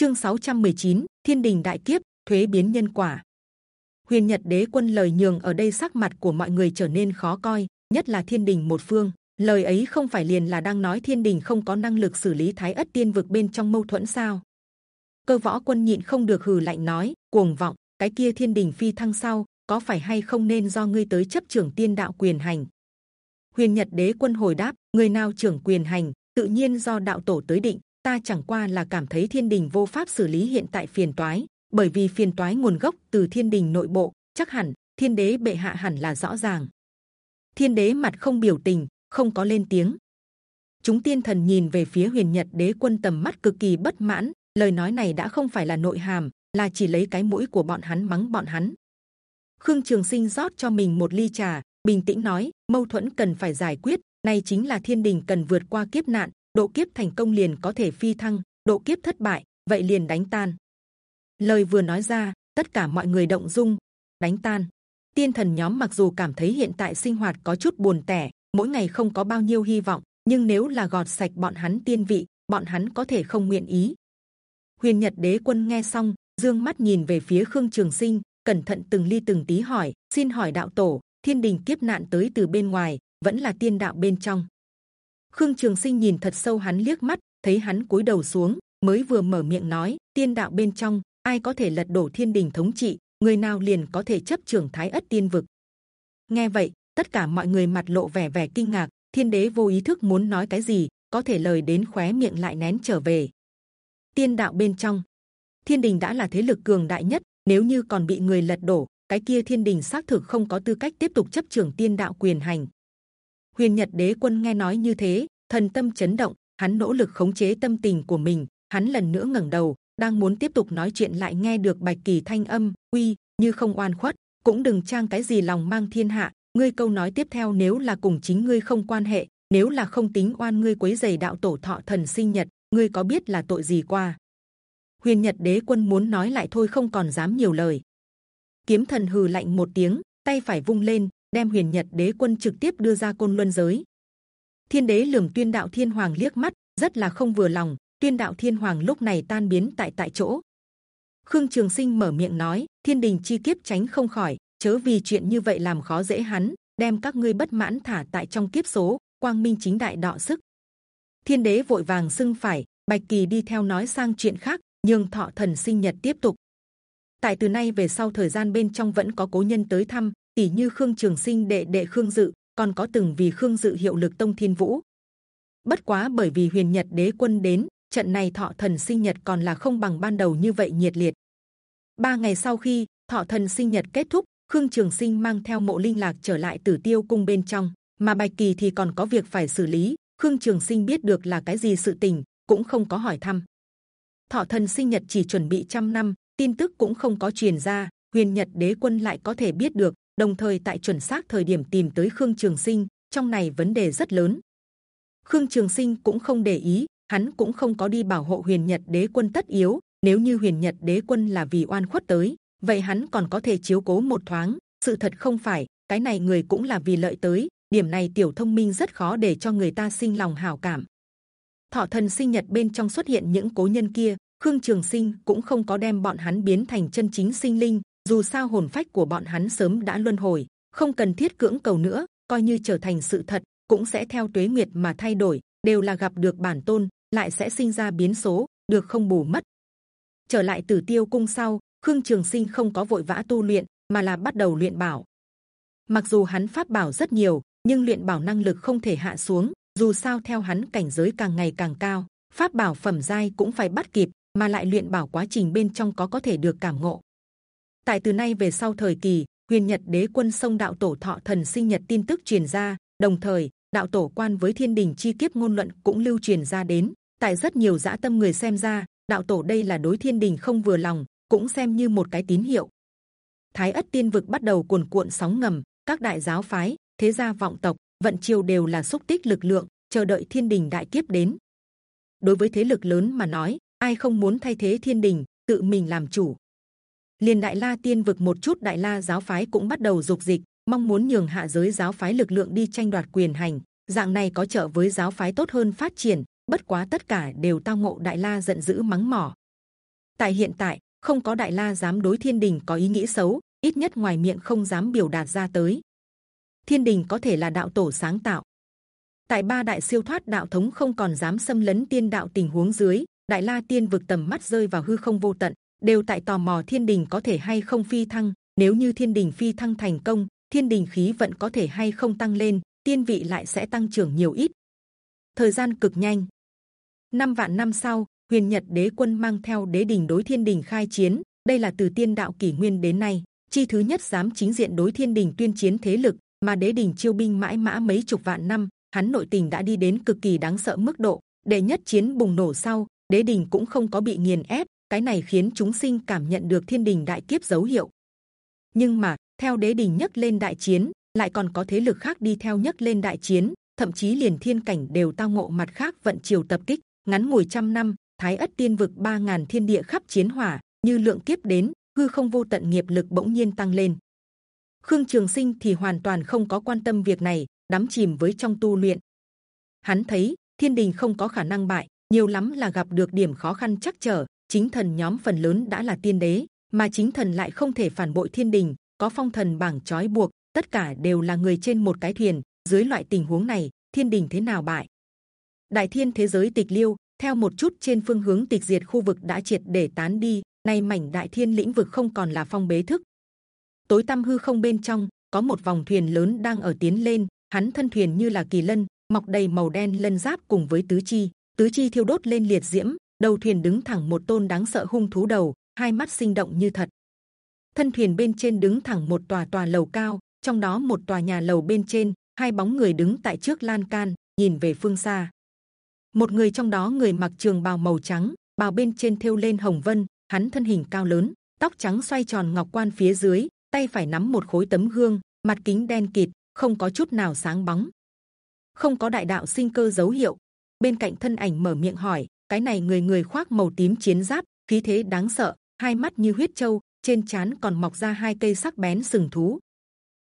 Chương 619, Thiên Đình Đại Kiếp, thuế biến nhân quả. Huyền Nhật Đế Quân lời nhường ở đây sắc mặt của mọi người trở nên khó coi, nhất là Thiên Đình một phương. Lời ấy không phải liền là đang nói Thiên Đình không có năng lực xử lý Thái Ất Tiên vực bên trong mâu thuẫn sao? Cơ võ quân nhịn không được hừ lạnh nói, cuồng vọng, cái kia Thiên Đình phi thăng sau, có phải hay không nên do ngươi tới chấp trưởng tiên đạo quyền hành? Huyền Nhật Đế Quân hồi đáp, người nào trưởng quyền hành, tự nhiên do đạo tổ tới định. Ta chẳng qua là cảm thấy Thiên Đình vô pháp xử lý hiện tại phiền toái, bởi vì phiền toái nguồn gốc từ Thiên Đình nội bộ, chắc hẳn Thiên Đế bệ hạ hẳn là rõ ràng. Thiên Đế mặt không biểu tình, không có lên tiếng. Chúng tiên thần nhìn về phía Huyền Nhật Đế Quân tầm mắt cực kỳ bất mãn. Lời nói này đã không phải là nội hàm, là chỉ lấy cái mũi của bọn hắn mắng bọn hắn. Khương Trường Sinh rót cho mình một ly trà, bình tĩnh nói: mâu thuẫn cần phải giải quyết. Này chính là thiên đình cần vượt qua kiếp nạn, độ kiếp thành công liền có thể phi thăng, độ kiếp thất bại, vậy liền đánh tan. Lời vừa nói ra, tất cả mọi người động dung, đánh tan. Tiên thần nhóm mặc dù cảm thấy hiện tại sinh hoạt có chút buồn tẻ, mỗi ngày không có bao nhiêu hy vọng, nhưng nếu là gọt sạch bọn hắn tiên vị, bọn hắn có thể không nguyện ý. Huyền Nhật Đế Quân nghe xong, dương mắt nhìn về phía Khương Trường Sinh, cẩn thận từng ly từng tí hỏi: xin hỏi đạo tổ, thiên đình kiếp nạn tới từ bên ngoài, vẫn là tiên đạo bên trong? Khương Trường Sinh nhìn thật sâu hắn liếc mắt, thấy hắn cúi đầu xuống, mới vừa mở miệng nói: tiên đạo bên trong, ai có thể lật đổ thiên đình thống trị, người nào liền có thể chấp trưởng thái ất tiên vực. Nghe vậy, tất cả mọi người mặt lộ vẻ vẻ kinh ngạc. Thiên đế vô ý thức muốn nói cái gì, có thể lời đến khóe miệng lại nén trở về. Tiên đạo bên trong, thiên đình đã là thế lực cường đại nhất. Nếu như còn bị người lật đổ, cái kia thiên đình xác thực không có tư cách tiếp tục chấp trưởng tiên đạo quyền hành. Huyền Nhật Đế Quân nghe nói như thế, thần tâm chấn động, hắn nỗ lực khống chế tâm tình của mình. Hắn lần nữa ngẩng đầu, đang muốn tiếp tục nói chuyện lại nghe được Bạch Kỳ thanh âm, uy, như không oan khuất, cũng đừng trang cái gì lòng mang thiên hạ. Ngươi câu nói tiếp theo nếu là cùng chính ngươi không quan hệ, nếu là không tính oan ngươi quấy giày đạo tổ thọ thần sinh nhật, ngươi có biết là tội gì qua? Huyền Nhật Đế Quân muốn nói lại thôi không còn dám nhiều lời. Kiếm Thần hừ lạnh một tiếng, tay phải vung lên, đem Huyền Nhật Đế Quân trực tiếp đưa ra côn luân giới. Thiên Đế lườm Tuyên Đạo Thiên Hoàng liếc mắt, rất là không vừa lòng. Tuyên Đạo Thiên Hoàng lúc này tan biến tại tại chỗ. Khương Trường Sinh mở miệng nói: Thiên Đình chi kiếp tránh không khỏi, chớ vì chuyện như vậy làm khó dễ hắn, đem các ngươi bất mãn thả tại trong kiếp số, quang minh chính đại đọ sức. Thiên Đế vội vàng sưng phải, Bạch Kỳ đi theo nói sang chuyện khác, nhưng thọ thần sinh nhật tiếp tục. Tại từ nay về sau thời gian bên trong vẫn có cố nhân tới thăm, tỷ như Khương Trường Sinh đệ đệ Khương Dự, còn có từng vì Khương Dự hiệu lực Tông Thiên Vũ. Bất quá bởi vì Huyền Nhật Đế Quân đến, trận này thọ thần sinh nhật còn là không bằng ban đầu như vậy nhiệt liệt. Ba ngày sau khi thọ thần sinh nhật kết thúc, Khương Trường Sinh mang theo mộ linh lạc trở lại Tử Tiêu cung bên trong, mà Bạch Kỳ thì còn có việc phải xử lý. Khương Trường Sinh biết được là cái gì sự tình, cũng không có hỏi thăm. Thọ thần sinh nhật chỉ chuẩn bị trăm năm, tin tức cũng không có truyền ra. Huyền Nhật Đế Quân lại có thể biết được, đồng thời tại chuẩn xác thời điểm tìm tới Khương Trường Sinh, trong này vấn đề rất lớn. Khương Trường Sinh cũng không để ý, hắn cũng không có đi bảo hộ Huyền Nhật Đế Quân tất yếu. Nếu như Huyền Nhật Đế Quân là vì oan khuất tới, vậy hắn còn có thể chiếu cố một thoáng. Sự thật không phải, cái này người cũng là vì lợi tới. Điểm này tiểu thông minh rất khó để cho người ta sinh lòng hảo cảm. Thọ thần sinh nhật bên trong xuất hiện những cố nhân kia, Khương Trường Sinh cũng không có đem bọn hắn biến thành chân chính sinh linh. Dù sao hồn phách của bọn hắn sớm đã luân hồi, không cần thiết cưỡng cầu nữa. Coi như trở thành sự thật, cũng sẽ theo tuế nguyệt mà thay đổi. Đều là gặp được bản tôn, lại sẽ sinh ra biến số, được không bù mất. Trở lại Tử Tiêu cung sau, Khương Trường Sinh không có vội vã tu luyện, mà là bắt đầu luyện bảo. Mặc dù hắn pháp bảo rất nhiều, nhưng luyện bảo năng lực không thể hạ xuống. Dù sao theo hắn cảnh giới càng ngày càng cao, pháp bảo phẩm giai cũng phải bắt kịp, mà lại luyện bảo quá trình bên trong có có thể được cảm ngộ. Tại từ nay về sau thời kỳ, huyền nhật đế quân sông đạo tổ thọ thần sinh nhật tin tức truyền ra, đồng thời đạo tổ quan với thiên đình chi kiếp ngôn luận cũng lưu truyền ra đến. Tại rất nhiều dã tâm người xem ra, đạo tổ đây là đối thiên đình không vừa lòng, cũng xem như một cái tín hiệu. Thái ất tiên vực bắt đầu cuồn cuộn sóng ngầm, các đại giáo phái, thế gia vọng tộc, vận triều đều là xúc tích lực lượng, chờ đợi thiên đình đại kiếp đến. Đối với thế lực lớn mà nói, ai không muốn thay thế thiên đình, tự mình làm chủ liền đại la tiên vực một chút đại la giáo phái cũng bắt đầu dục dịch, mong muốn nhường hạ giới giáo phái lực lượng đi tranh đoạt quyền hành. dạng này có trợ với giáo phái tốt hơn phát triển. bất quá tất cả đều tao ngộ đại la giận dữ mắng mỏ. Tại hiện tại, không có đại la dám đối thiên đình có ý nghĩ xấu, ít nhất ngoài miệng không dám biểu đạt ra tới. Thiên đình có thể là đạo tổ sáng tạo. Tại ba đại siêu thoát đạo thống không còn dám xâm lấn tiên đạo tình huống dưới, đại la tiên vực tầm mắt rơi vào hư không vô tận, đều tại tò mò thiên đình có thể hay không phi thăng. Nếu như thiên đình phi thăng thành công, thiên đình khí vận có thể hay không tăng lên, tiên vị lại sẽ tăng trưởng nhiều ít. Thời gian cực nhanh. Năm vạn năm sau, huyền nhật đế quân mang theo đế đình đối thiên đình khai chiến. Đây là từ tiên đạo kỷ nguyên đến nay chi thứ nhất dám chính diện đối thiên đình tuyên chiến thế lực, mà đế đình chiêu binh mãi mã mấy chục vạn năm, hắn nội tình đã đi đến cực kỳ đáng sợ mức độ. Đệ nhất chiến bùng nổ sau, đế đình cũng không có bị nghiền ép, cái này khiến chúng sinh cảm nhận được thiên đình đại kiếp dấu hiệu. Nhưng mà theo đế đình nhất lên đại chiến, lại còn có thế lực khác đi theo nhất lên đại chiến, thậm chí liền thiên cảnh đều tao ngộ mặt khác vận chiều tập kích. ngắn ngủi trăm năm, thái ất tiên vực ba ngàn thiên địa khắp chiến hỏa, như lượng kiếp đến, hư không vô tận nghiệp lực bỗng nhiên tăng lên. Khương Trường Sinh thì hoàn toàn không có quan tâm việc này, đắm chìm với trong tu luyện. Hắn thấy thiên đình không có khả năng bại, nhiều lắm là gặp được điểm khó khăn chắc trở. Chính thần nhóm phần lớn đã là tiên đế, mà chính thần lại không thể phản bội thiên đình, có phong thần bảng trói buộc, tất cả đều là người trên một cái thuyền. Dưới loại tình huống này, thiên đình thế nào bại? Đại thiên thế giới tịch liêu, theo một chút trên phương hướng tịch diệt khu vực đã triệt để tán đi, nay mảnh đại thiên lĩnh vực không còn là phong bế thức. Tối tăm hư không bên trong có một vòng thuyền lớn đang ở tiến lên, hắn thân thuyền như là kỳ lân, mọc đầy màu đen lân giáp cùng với tứ chi, tứ chi thiêu đốt lên liệt diễm, đầu thuyền đứng thẳng một tôn đáng sợ hung thú đầu, hai mắt sinh động như thật. Thân thuyền bên trên đứng thẳng một tòa tòa lầu cao, trong đó một tòa nhà lầu bên trên hai bóng người đứng tại trước lan can, nhìn về phương xa. Một người trong đó người mặc trường bào màu trắng, bào bên trên thêu lên hồng vân, hắn thân hình cao lớn, tóc trắng xoay tròn ngọc quan phía dưới, tay phải nắm một khối tấm gương, mặt kính đen kịt, không có chút nào sáng bóng, không có đại đạo sinh cơ dấu hiệu. Bên cạnh thân ảnh mở miệng hỏi, cái này người người khoác màu tím chiến giáp, khí thế đáng sợ, hai mắt như huyết châu, trên chán còn mọc ra hai cây sắc bén sừng thú.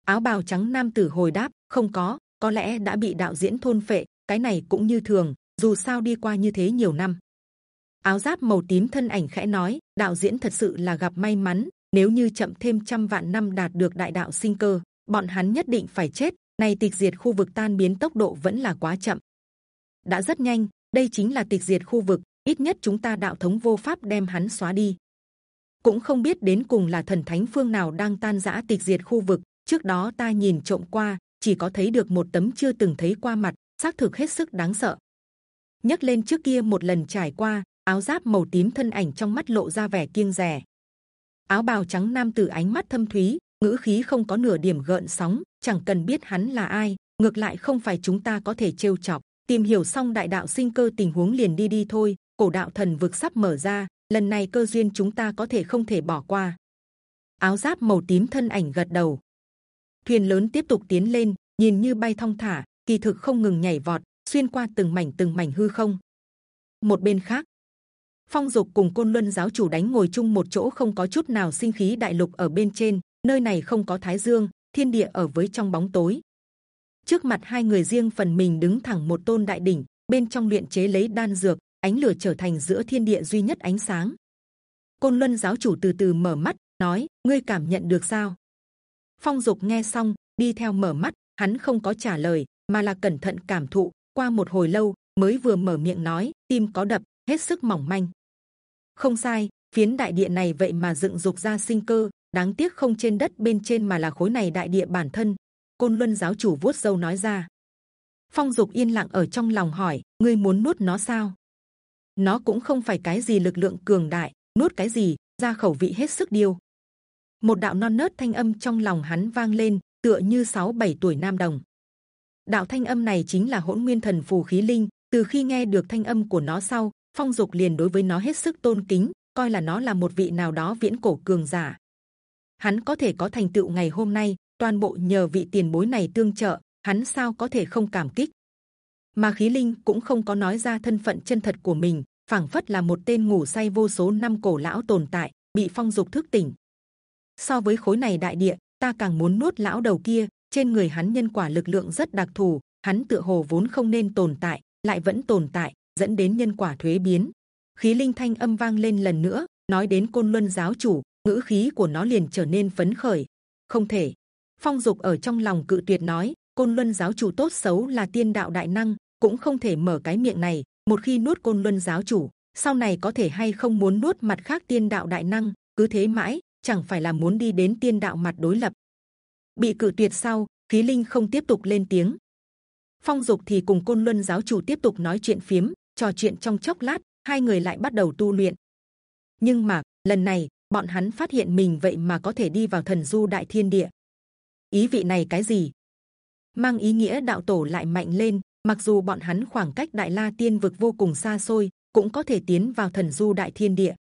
Áo bào trắng nam tử hồi đáp, không có, có lẽ đã bị đạo diễn thôn phệ, cái này cũng như thường, dù sao đi qua như thế nhiều năm áo giáp màu tím thân ảnh khẽ nói đạo diễn thật sự là gặp may mắn nếu như chậm thêm trăm vạn năm đạt được đại đạo sinh cơ bọn hắn nhất định phải chết này tịch diệt khu vực tan biến tốc độ vẫn là quá chậm đã rất nhanh đây chính là tịch diệt khu vực, ít nhất chúng ta đạo thống vô pháp đem hắn xóa đi. Cũng không biết đến cùng là thần thánh phương nào đang tan rã tịch diệt khu vực. Trước đó ta nhìn trộm qua, chỉ có thấy được một tấm chưa từng thấy qua mặt, xác thực hết sức đáng sợ. Nhắc lên trước kia một lần trải qua, áo giáp màu tím thân ảnh trong mắt lộ ra vẻ kiêng rẻ áo bào trắng nam tử ánh mắt thâm thúy, ngữ khí không có nửa điểm gợn sóng, chẳng cần biết hắn là ai, ngược lại không phải chúng ta có thể trêu chọc tìm hiểu xong đại đạo sinh cơ tình huống liền đi đi thôi, cổ đạo thần vực sắp mở ra, lần này cơ duyên chúng ta có thể không thể bỏ qua. Áo giáp màu tím thân ảnh gật đầu. Thuyền lớn tiếp tục tiến lên, nhìn như bay thong thả, kỳ thực không ngừng nhảy vọt, xuyên qua từng mảnh từng mảnh hư không. Một bên khác, phong dục cùng côn luân giáo chủ đánh ngồi chung một chỗ không có chút nào sinh khí đại lục ở bên trên, nơi này không có thái dương, thiên địa ở với trong bóng tối trước mặt hai người riêng phần mình đứng thẳng một tôn đại đỉnh, bên trong luyện chế lấy đan dược, ánh lửa trở thành giữa thiên địa duy nhất ánh sáng. Côn luân giáo chủ từ từ mở mắt, nói, ngươi cảm nhận được sao? Phong dục nghe xong, đi theo mở mắt, hắn không có trả lời, mà là cẩn thận cảm thụ, qua một hồi lâu, mới vừa mở miệng nói, tim có đập, hết sức mỏng manh. Không sai, phiến đại địa này vậy mà dựng dục ra sinh cơ, đáng tiếc không trên đất bên trên mà là khối này đại địa bản thân côn luân giáo chủ vuốt râu nói ra. Phong dục yên lặng ở trong lòng hỏi, ngươi muốn nuốt nó sao? Nó cũng không phải cái gì lực lượng cường đại, nuốt cái gì, ra khẩu vị hết sức điêu. Một đạo non nớt thanh âm trong lòng hắn vang lên, tựa như sáu bảy tuổi nam đồng. Đạo thanh âm này chính là hỗn nguyên thần phù khí linh, từ khi nghe được thanh âm của nó sau, phong dục liền đối với nó hết sức tôn kính, coi là nó là một vị nào đó viễn cổ cường giả. Hắn có thể có thành tựu ngày hôm nay toàn bộ nhờ vị tiền bối này tương trợ, hắn sao có thể không cảm kích? Mà khí linh cũng không có nói ra thân phận chân thật của mình, phảng phất là một tên ngủ say vô số năm cổ lão tồn tại, bị phong dục thức tỉnh. So với khối này đại địa, ta càng muốn nuốt lão đầu kia, trên người hắn nhân quả lực lượng rất đặc thù, hắn tựa hồ vốn không nên tồn tại, lại vẫn tồn tại, dẫn đến nhân quả thuế biến. Khí linh thanh âm vang lên lần nữa, nói đến côn luân giáo chủ, ngữ khí của nó liền trở nên phấn khởi. Không thể phong dục ở trong lòng cự tuyệt nói, côn luân giáo chủ tốt xấu là tiên đạo đại năng, cũng không thể mở cái miệng này, một khi nuốt côn luân giáo chủ, sau này có thể hay không muốn nuốt mặt khác tiên đạo đại năng, cứ thế mãi, chẳng phải là muốn đi đến tiên đạo mặt đối lập. Bị cự tuyệt sau, khí linh không tiếp tục lên tiếng. Phong dục thì cùng côn luân giáo chủ tiếp tục nói chuyện phiếm, trò chuyện trong chốc lát, hai người lại bắt đầu tu luyện. Nhưng mà, lần này, bọn hắn phát hiện mình vậy mà có thể đi vào thần du đại thiên địa ý vị này cái gì? Mang ý nghĩa đạo tổ lại mạnh lên, mặc dù bọn hắn khoảng cách đại la tiên vực vô cùng xa xôi, cũng có thể tiến vào thần du đại thiên địa.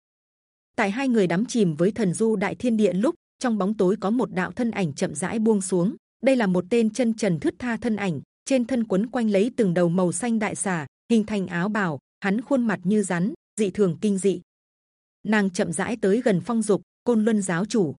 Tại hai người đắm chìm với thần du đại thiên địa lúc, trong bóng tối có một đạo thân ảnh chậm rãi buông xuống. Đây là một tên chân trần thướt tha thân ảnh, trên thân quấn quanh lấy từng đầu màu xanh đại xà, hình thành áo bào, hắn khuôn mặt như rắn, dị thường kinh dị. Nàng chậm rãi tới gần phong dục, côn luân giáo chủ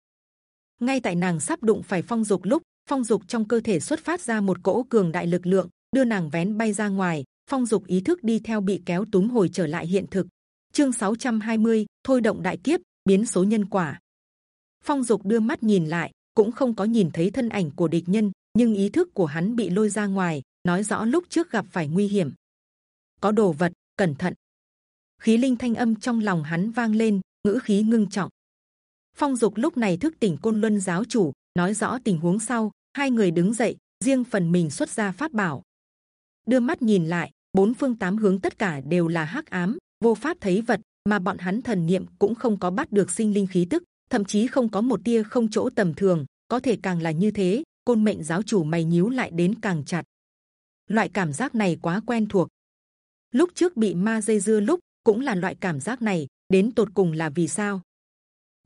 ngay tại nàng sắp đụng phải phong dục lúc phong dục trong cơ thể xuất phát ra một cỗ cường đại lực lượng đưa nàng vén bay ra ngoài phong dục ý thức đi theo bị kéo túm hồi trở lại hiện thực. Chương 620, thôi động đại kiếp biến số nhân quả. Phong dục đưa mắt nhìn lại cũng không có nhìn thấy thân ảnh của địch nhân nhưng ý thức của hắn bị lôi ra ngoài nói rõ lúc trước gặp phải nguy hiểm. Có đồ vật cẩn thận. Khí linh thanh âm trong lòng hắn vang lên ngữ khí ngưng trọng phong dục lúc này thức tỉnh côn luân giáo chủ, nói rõ tình huống sau. Hai người đứng dậy, riêng phần mình xuất ra pháp bảo. Đưa mắt nhìn lại, bốn phương tám hướng tất cả đều là hắc ám, vô pháp thấy vật, mà bọn hắn thần niệm cũng không có bắt được sinh linh khí tức, thậm chí không có một tia không chỗ tầm thường. Có thể càng là như thế, côn mệnh giáo chủ mày nhíu lại đến càng chặt. Loại cảm giác này quá quen thuộc. Lúc trước bị ma dây dưa lúc, cũng là loại cảm giác này, đến tột cùng là vì sao?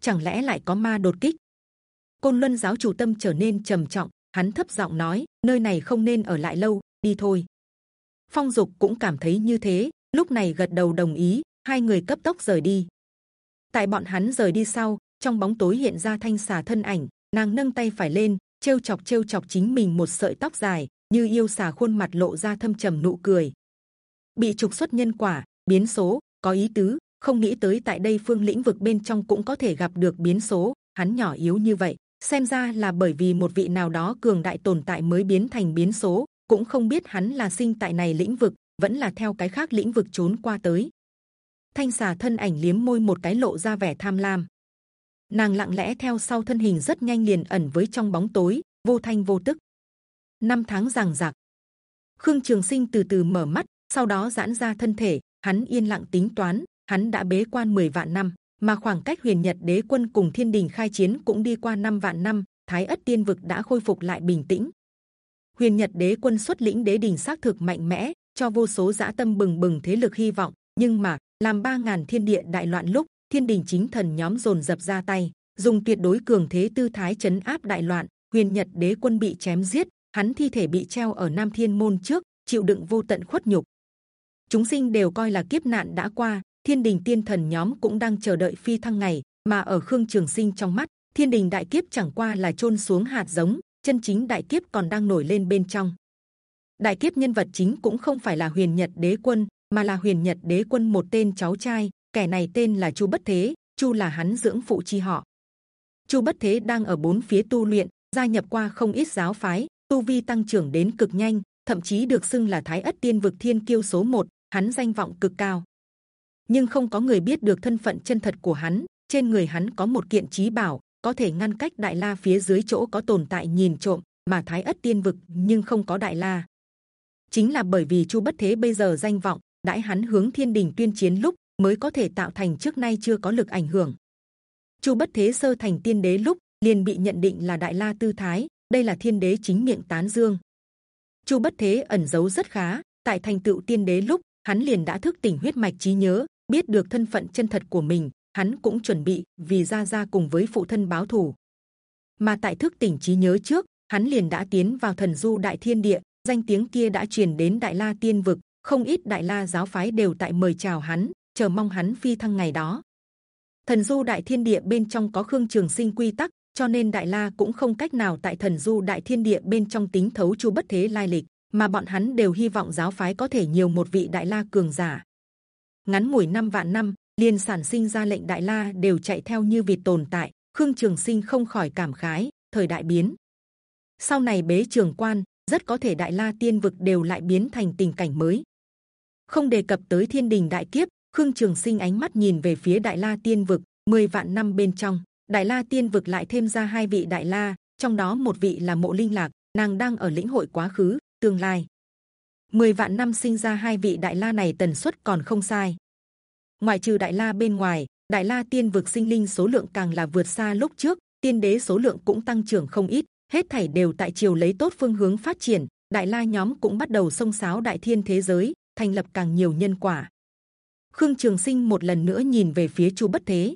Chẳng lẽ lại có ma đột kích? Côn luân giáo chủ tâm trở nên trầm trọng, hắn thấp giọng nói, nơi này không nên ở lại lâu, đi thôi. Phong dục cũng cảm thấy như thế, lúc này gật đầu đồng ý, hai người cấp tốc rời đi. Tại bọn hắn rời đi sau, trong bóng tối hiện ra thanh xà thân ảnh, nàng nâng tay phải lên, trêu chọc trêu chọc chính mình một sợi tóc dài, như yêu xà khuôn mặt lộ ra thâm trầm nụ cười. Bị trục xuất nhân quả, biến số, có ý tứ không nghĩ tới tại đây phương lĩnh vực bên trong cũng có thể gặp được biến số, hắn nhỏ yếu như vậy. Xem ra là bởi vì một vị nào đó cường đại tồn tại mới biến thành biến số, cũng không biết hắn là sinh tại này lĩnh vực, vẫn là theo cái khác lĩnh vực trốn qua tới. Thanh xà thân ảnh liếm môi một cái lộ ra vẻ tham lam. Nàng lặng lẽ theo sau thân hình rất nhanh liền ẩn với trong bóng tối, vô thanh vô tức. Năm tháng ràng rạc khương trường sinh từ từ mở mắt, sau đó giãn ra thân thể, hắn yên lặng tính toán hắn đã bế quan 10 vạn năm, mà khoảng cách huyền nhật đế quân cùng thiên đình khai chiến cũng đi qua năm vạn năm, thái ất tiên vực đã khôi phục lại bình tĩnh. Huyền nhật đế quân xuất lĩnh đế đình xác thực mạnh mẽ, cho vô số dã tâm bừng bừng thế lực hy vọng, nhưng mà, làm ba ngàn thiên địa đại loạn lúc, thiên đình chính thần nhóm dồn dập ra tay, dùng tuyệt đối cường thế tư thái chấn áp đại loạn, huyền nhật đế quân bị chém giết, hắn thi thể bị treo ở nam thiên môn trước, chịu đựng vô tận khuất nhục. Chúng sinh đều coi là kiếp nạn đã qua thiên đình tiên thần nhóm cũng đang chờ đợi phi thăng ngày, mà ở khương trường sinh trong mắt, thiên đình đại kiếp chẳng qua là trôn xuống hạt giống, chân chính đại kiếp còn đang nổi lên bên trong. Đại kiếp nhân vật chính cũng không phải là huyền nhật đế quân, mà là huyền nhật đế quân một tên cháu trai, kẻ này tên là chu bất thế, chu là hắn dưỡng phụ chi họ. Chu bất thế đang ở bốn phía tu luyện, gia nhập qua không ít giáo phái, tu vi tăng trưởng đến cực nhanh, thậm chí được xưng là thái ất tiên vực thiên kiêu số một, hắn danh vọng cực cao nhưng không có người biết được thân phận chân thật của hắn. Trên người hắn có một kiện trí bảo, có thể ngăn cách đại la phía dưới chỗ có tồn tại nhìn trộm mà thái ất tiên vực, nhưng không có đại la. Chính là bởi vì chu bất thế bây giờ danh vọng, đãi hắn hướng thiên đình tuyên chiến lúc mới có thể tạo thành trước nay chưa có lực ảnh hưởng. Chu bất thế sơ thành tiên đế lúc liền bị nhận định là đại la tư thái, đây là thiên đế chính miệng tán dương. Chu bất thế ẩn giấu rất khá, tại thành tựu tiên đế lúc, hắn liền đã thức tỉnh huyết mạch trí nhớ biết được thân phận chân thật của mình, hắn cũng chuẩn bị vì gia gia cùng với phụ thân báo thù. Mà tại thức tỉnh trí nhớ trước, hắn liền đã tiến vào thần du đại thiên địa, danh tiếng kia đã truyền đến đại la tiên vực, không ít đại la giáo phái đều tại mời chào hắn, chờ mong hắn phi thăng ngày đó. Thần du đại thiên địa bên trong có khương trường sinh quy tắc, cho nên đại la cũng không cách nào tại thần du đại thiên địa bên trong tính thấu chu bất thế lai lịch, mà bọn hắn đều hy vọng giáo phái có thể nhiều một vị đại la cường giả ngắn ngủi năm vạn năm, liền sản sinh ra lệnh đại la đều chạy theo như vịt tồn tại. Khương trường sinh không khỏi cảm khái, thời đại biến. Sau này bế trường quan, rất có thể đại la tiên vực đều lại biến thành tình cảnh mới. Không đề cập tới thiên đình đại kiếp, khương trường sinh ánh mắt nhìn về phía đại la tiên vực 10 vạn năm bên trong, đại la tiên vực lại thêm ra hai vị đại la, trong đó một vị là mộ linh lạc, nàng đang ở lĩnh hội quá khứ, tương lai. 10 vạn năm sinh ra hai vị đại la này tần suất còn không sai. Ngoại trừ đại la bên ngoài, đại la tiên vực sinh linh số lượng càng là vượt xa lúc trước, tiên đế số lượng cũng tăng trưởng không ít, hết thảy đều tại chiều lấy tốt phương hướng phát triển, đại la nhóm cũng bắt đầu xông xáo đại thiên thế giới, thành lập càng nhiều nhân quả. Khương trường sinh một lần nữa nhìn về phía chu bất thế.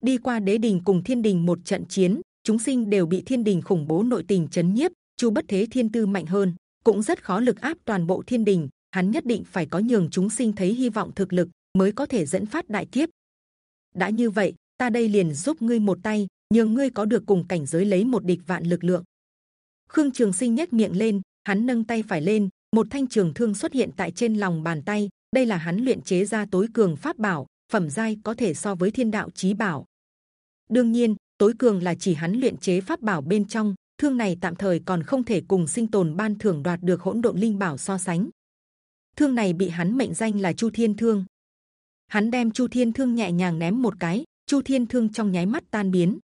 Đi qua đế đình cùng thiên đình một trận chiến, chúng sinh đều bị thiên đình khủng bố nội tình chấn nhiếp, chu bất thế thiên tư mạnh hơn cũng rất khó lực áp toàn bộ thiên đình. Hắn nhất định phải có nhường chúng sinh thấy hy vọng thực lực mới có thể dẫn phát đại kiếp. Đã như vậy, ta đây liền giúp ngươi một tay nhường ngươi có được cùng cảnh giới lấy một địch vạn lực lượng. Khương trường sinh nhếch miệng lên, hắn nâng tay phải lên, một thanh trường thương xuất hiện tại trên lòng bàn tay. Đây là hắn luyện chế ra tối cường pháp bảo, phẩm giai có thể so với thiên đạo chí bảo. Đương nhiên, tối cường là chỉ hắn luyện chế pháp bảo bên trong thương này tạm thời còn không thể cùng sinh tồn ban thưởng đoạt được hỗn độn linh bảo so sánh. Thương này bị hắn mệnh danh là chu thiên thương. Hắn đem chu thiên thương nhẹ nhàng ném một cái, chu thiên thương trong nháy mắt tan biến.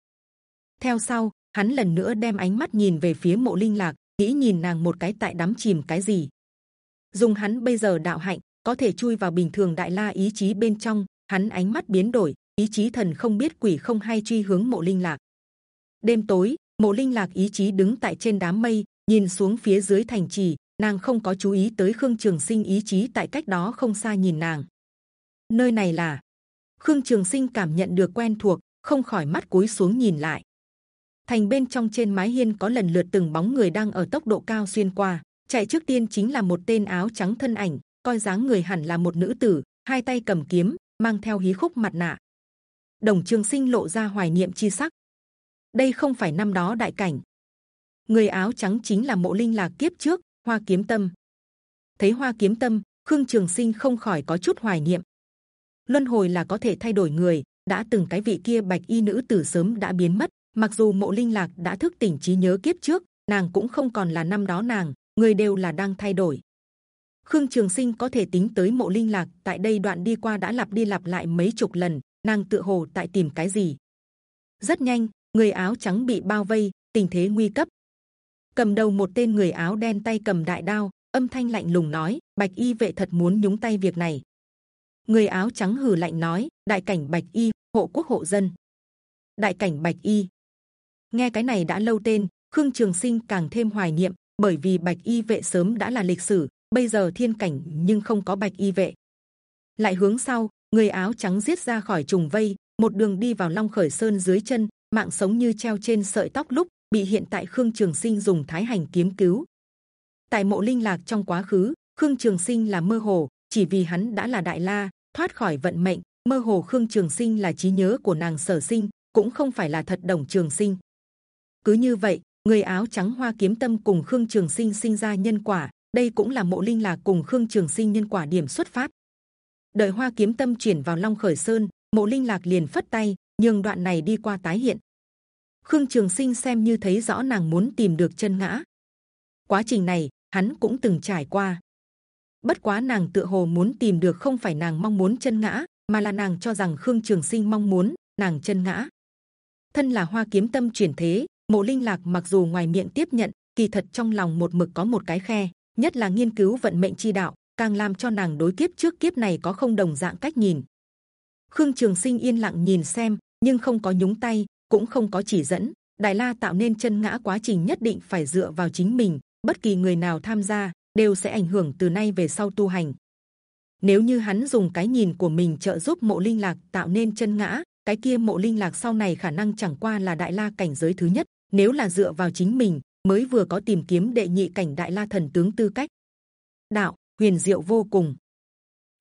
Theo sau, hắn lần nữa đem ánh mắt nhìn về phía mộ linh lạc, nghĩ nhìn nàng một cái tại đắm chìm cái gì. Dùng hắn bây giờ đạo hạnh, có thể chui vào bình thường đại la ý chí bên trong, hắn ánh mắt biến đổi, ý chí thần không biết quỷ không hay truy hướng mộ linh lạc. Đêm tối mộ linh lạc ý chí đứng tại trên đám mây, nhìn xuống phía dưới thành trì, nàng không có chú ý tới khương trường sinh ý chí tại cách đó không xa nhìn nàng. Nơi này là, khương trường sinh cảm nhận được quen thuộc, không khỏi mắt cúi xuống nhìn lại. Thành bên trong trên mái hiên có lần lượt từng bóng người đang ở tốc độ cao xuyên qua, chạy trước tiên chính là một tên áo trắng thân ảnh, coi dáng người hẳn là một nữ tử, hai tay cầm kiếm, mang theo hí khúc mặt nạ. Đồng trường sinh lộ ra hoài niệm chi sắc đây không phải năm đó đại cảnh. Người áo trắng chính là mộ linh lạc kiếp trước, hoa kiếm tâm. Thấy hoa kiếm tâm, khương trường sinh không khỏi có chút hoài niệm. Luân hồi là có thể thay đổi người, đã từng cái vị kia bạch y nữ tử sớm đã biến mất, mặc dù mộ linh lạc đã thức tỉnh trí nhớ kiếp trước, nàng cũng không còn là năm đó nàng, người đều là đang thay đổi. Khương trường sinh có thể tính tới mộ linh lạc, tại đây đoạn đi qua đã lặp đi lặp lại mấy chục lần, nàng tự hồ tại tìm cái gì? Rất nhanh người áo trắng bị bao vây, tình thế nguy cấp. Cầm đầu một tên người áo đen tay cầm đại đao, âm thanh lạnh lùng nói, bạch y vệ thật muốn nhúng tay việc này. Người áo trắng hừ lạnh nói, đại cảnh bạch y, hộ quốc hộ dân. Đại cảnh bạch y. Nghe cái này đã lâu tên, khương trường sinh càng thêm hoài niệm, bởi vì bạch y vệ sớm đã là lịch sử, bây giờ thiên cảnh nhưng không có bạch y vệ. Lại hướng sau, người áo trắng giết ra khỏi trùng vây, một đường đi vào long khởi sơn dưới chân mạng sống như treo trên sợi tóc lúc bị hiện tại khương trường sinh dùng thái hành kiếm cứu. Tại mộ linh lạc trong quá khứ, khương trường sinh là mơ hồ, chỉ vì hắn đã là đại la, thoát khỏi vận mệnh, mơ hồ khương trường sinh là trí nhớ của nàng sở sinh, cũng không phải là thật đồng trường sinh. Cứ như vậy, người áo trắng hoa kiếm tâm cùng khương trường sinh sinh ra nhân quả, đây cũng là mộ linh lạc cùng khương trường sinh nhân quả điểm xuất phát. Đợi hoa kiếm tâm chuyển vào long khởi sơn, mộ linh lạc liền phất tay nhưng đoạn này đi qua tái hiện. Khương trường sinh xem như thấy rõ nàng muốn tìm được chân ngã. Quá trình này, hắn cũng từng trải qua. Bất quá nàng tựa hồ muốn tìm được không phải nàng mong muốn chân ngã, mà là nàng cho rằng khương trường sinh mong muốn nàng chân ngã. Thân là hoa kiếm tâm chuyển thế, mộ linh lạc mặc dù ngoài miệng tiếp nhận, kỳ thật trong lòng một mực có một cái khe, nhất là nghiên cứu vận mệnh chi đạo, càng làm cho nàng đối kiếp trước kiếp này có không đồng dạng cách nhìn. Khương trường sinh yên lặng nhìn xem nhưng không có nhúng tay, cũng không có chỉ dẫn. Đại la tạo nên chân ngã quá trình nhất định phải dựa vào chính mình. Bất kỳ người nào tham gia đều sẽ ảnh hưởng từ nay về sau tu hành. Nếu như hắn dùng cái nhìn của mình trợ giúp mộ linh lạc tạo nên chân ngã, cái kia mộ linh lạc sau này khả năng chẳng qua là đại la cảnh giới thứ nhất. Nếu là dựa vào chính mình, mới vừa có tìm kiếm đệ nhị cảnh đại la thần tướng tư cách. Đạo, huyền diệu vô cùng.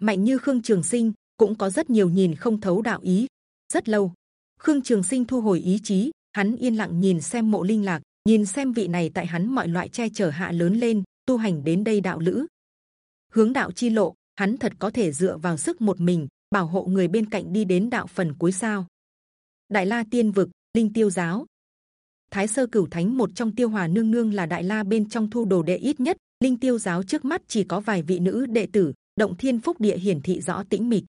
Mạnh như khương trường sinh cũng có rất nhiều nhìn không thấu đạo ý. Rất lâu khương trường sinh thu hồi ý chí, hắn yên lặng nhìn xem mộ linh lạc, nhìn xem vị này tại hắn mọi loại che chở hạ lớn lên, tu hành đến đây đạo lữ. Hướng đạo chi lộ, hắn thật có thể dựa vào sức một mình, bảo hộ người bên cạnh đi đến đạo phần cuối sao. Đại la tiên vực, linh tiêu giáo. Thái sơ cửu thánh, một trong tiêu hòa nương nương là đại la bên trong thu đồ đệ ít nhất, linh tiêu giáo trước mắt chỉ có vài vị nữ đệ tử, động thiên phúc địa hiển thị rõ tĩnh mịch.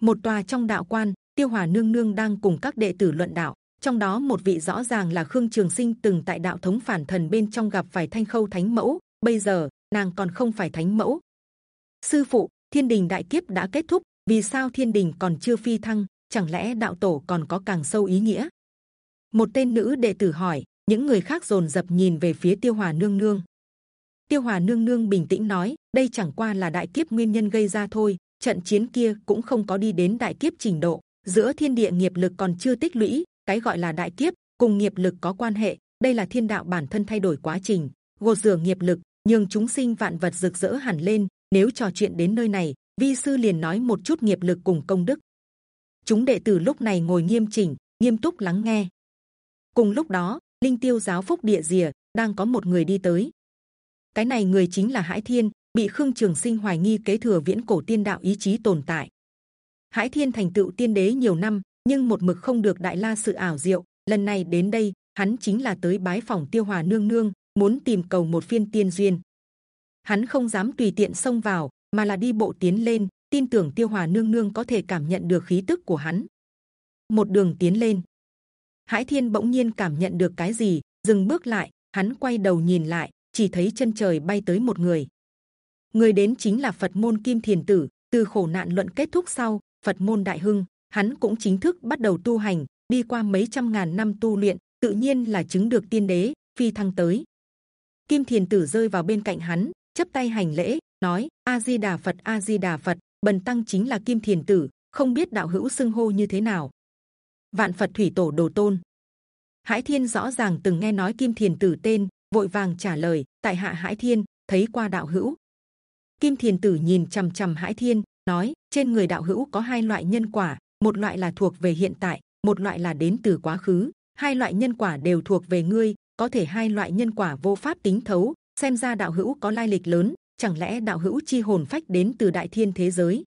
Một tòa trong đạo quan tiêu hòa nương nương đang cùng các đệ tử luận đạo. Trong đó một vị rõ ràng là khương trường sinh từng tại đạo thống phản thần bên trong gặp phải thanh khâu thánh mẫu. Bây giờ, nàng còn không phải thánh mẫu. Sư phụ, thiên đình đại kiếp đã kết thúc, vì sao thiên đình còn chưa phi thăng? Chẳng lẽ đạo tổ còn có càng sâu ý nghĩa? Một tên nữ đệ tử hỏi, những người khác rồn rập nhìn về phía tiêu hòa nương nương. Tiêu hòa nương nương bình tĩnh nói, đây chẳng qua là đại kiếp nguyên nhân gây ra thôi, trận chiến kia cũng không có đi đến đại kiếp trình độ giữa thiên địa nghiệp lực còn chưa tích lũy, cái gọi là đại kiếp, cùng nghiệp lực có quan hệ. Đây là thiên đạo bản thân thay đổi quá trình gột rửa nghiệp lực nhưng chúng sinh vạn vật rực rỡ hẳn lên. Nếu trò chuyện đến nơi này, vi sư liền nói một chút nghiệp lực cùng công đức. Chúng đệ tử lúc này ngồi nghiêm chỉnh, nghiêm túc lắng nghe. Cùng lúc đó, linh tiêu giáo phúc địa rìa đang có một người đi tới. Cái này người chính là hải thiên, bị khương trường sinh hoài nghi kế thừa viễn cổ tiên đạo ý chí tồn tại hải thiên thành tựu tiên đế nhiều năm, nhưng một mực không được đại la sự ảo diệu. Lần này đến đây, hắn chính là tới bái phòng tiêu hòa nương nương, muốn tìm cầu một phiên tiên duyên. Hắn không dám tùy tiện xông vào, mà là đi bộ tiến lên, tin tưởng tiêu hòa nương nương có thể cảm nhận được khí tức của hắn. Một đường tiến lên. Hải thiên bỗng nhiên cảm nhận được cái gì, dừng bước lại, hắn quay đầu nhìn lại, chỉ thấy chân trời bay tới một người. Người đến chính là phật môn kim thiền tử, từ khổ nạn luận kết thúc sau phật môn đại hưng, hắn cũng chính thức bắt đầu tu hành, đi qua mấy trăm ngàn năm tu luyện, tự nhiên là chứng được tiên đế, phi thăng tới. Kim thiền tử rơi vào bên cạnh hắn chấp tay hành lễ, nói a di đà phật a di đà phật, bần tăng chính là kim thiền tử, không biết đạo hữu xưng hô như thế nào. Vạn phật thủy tổ đồ tôn. Hải thiên rõ ràng từng nghe nói kim thiền tử tên, vội vàng trả lời, tại hạ hải thiên, thấy qua đạo hữu. Kim thiền tử nhìn c h ầ m c h ầ m hải thiên nói trên người đạo hữu có hai loại nhân quả một loại là thuộc về hiện tại một loại là đến từ quá khứ. Hai loại nhân quả đều thuộc về ngươi có thể hai loại nhân quả vô pháp tính thấu xem ra đạo hữu có lai lịch lớn chẳng lẽ đạo hữu chi hồn phách đến từ đại thiên thế giới?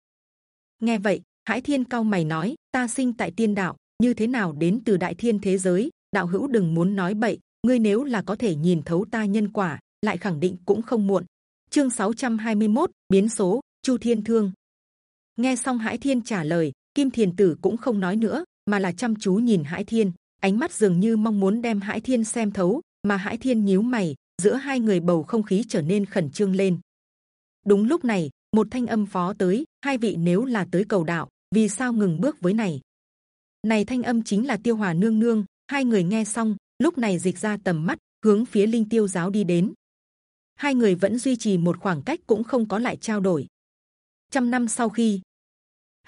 Nghe vậy hải thiên cao mày nói ta sinh tại tiên đạo như thế nào đến từ đại thiên thế giới? Đạo hữu đừng muốn nói bậy ngươi nếu là có thể nhìn thấu ta nhân quả lại khẳng định cũng không muộn. Chương 621, biến số chu thiên thương nghe xong hải thiên trả lời, kim thiền tử cũng không nói nữa, mà là chăm chú nhìn hải thiên. Ánh mắt dường như mong muốn đem hải thiên xem thấu, mà hải thiên nhíu mày, giữa hai người bầu không khí trở nên khẩn trương lên. Đúng lúc này, một thanh âm phó tới, hai vị nếu là tới cầu đạo, vì sao ngừng bước với này? Này thanh âm chính là tiêu hòa nương nương, hai người nghe xong, lúc này dịch ra tầm mắt, hướng phía linh tiêu giáo đi đến. Hai người vẫn duy trì một khoảng cách cũng không có lại trao đổi. Trăm năm sau khi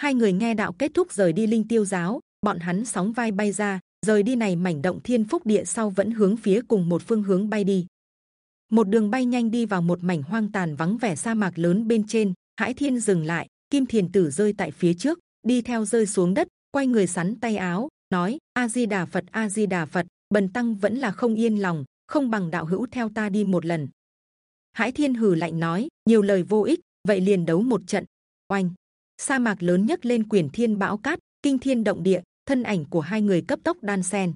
hai người nghe đạo kết thúc rời đi linh tiêu giáo, bọn hắn sóng vai bay ra, rời đi này mảnh động thiên phúc địa sau vẫn hướng phía cùng một phương hướng bay đi. Một đường bay nhanh đi vào một mảnh hoang tàn vắng vẻ sa mạc lớn bên trên hải thiên dừng lại, kim thiền tử rơi tại phía trước, đi theo rơi xuống đất, quay người sắn tay áo, nói a di đà phật a di đà phật, bần tăng vẫn là không yên lòng, không bằng đạo hữu theo ta đi một lần. Hải thiên hừ lạnh nói, nhiều lời vô ích, vậy liền đấu một trận. Oanh! Sa mạc lớn nhất lên quyển thiên bão cát, kinh thiên động địa, thân ảnh của hai người cấp tốc đan sen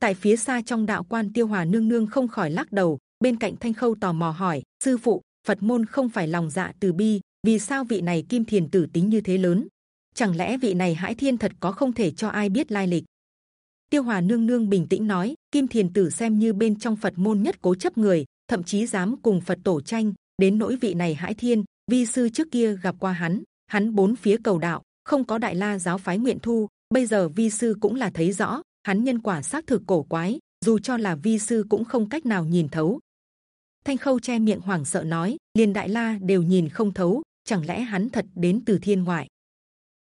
tại phía xa trong đạo quan tiêu hòa nương nương không khỏi lắc đầu, bên cạnh thanh khâu tò mò hỏi, sư phụ, phật môn không phải lòng dạ từ bi, vì sao vị này kim thiền tử tính như thế lớn? Chẳng lẽ vị này hải thiên thật có không thể cho ai biết lai lịch? Tiêu hòa nương nương bình tĩnh nói, kim thiền tử xem như bên trong phật môn nhất cố chấp người, thậm chí dám cùng phật tổ tranh, đến nỗi vị này hải thiên, vi sư trước kia gặp qua hắn hắn bốn phía cầu đạo, không có đại la giáo phái nguyện thu. Bây giờ vi sư cũng là thấy rõ, hắn nhân quả xác thực cổ quái, dù cho là vi sư cũng không cách nào nhìn thấu. Thanh khâu che miệng hoảng sợ nói, liền đại la đều nhìn không thấu, chẳng lẽ hắn thật đến từ thiên ngoại?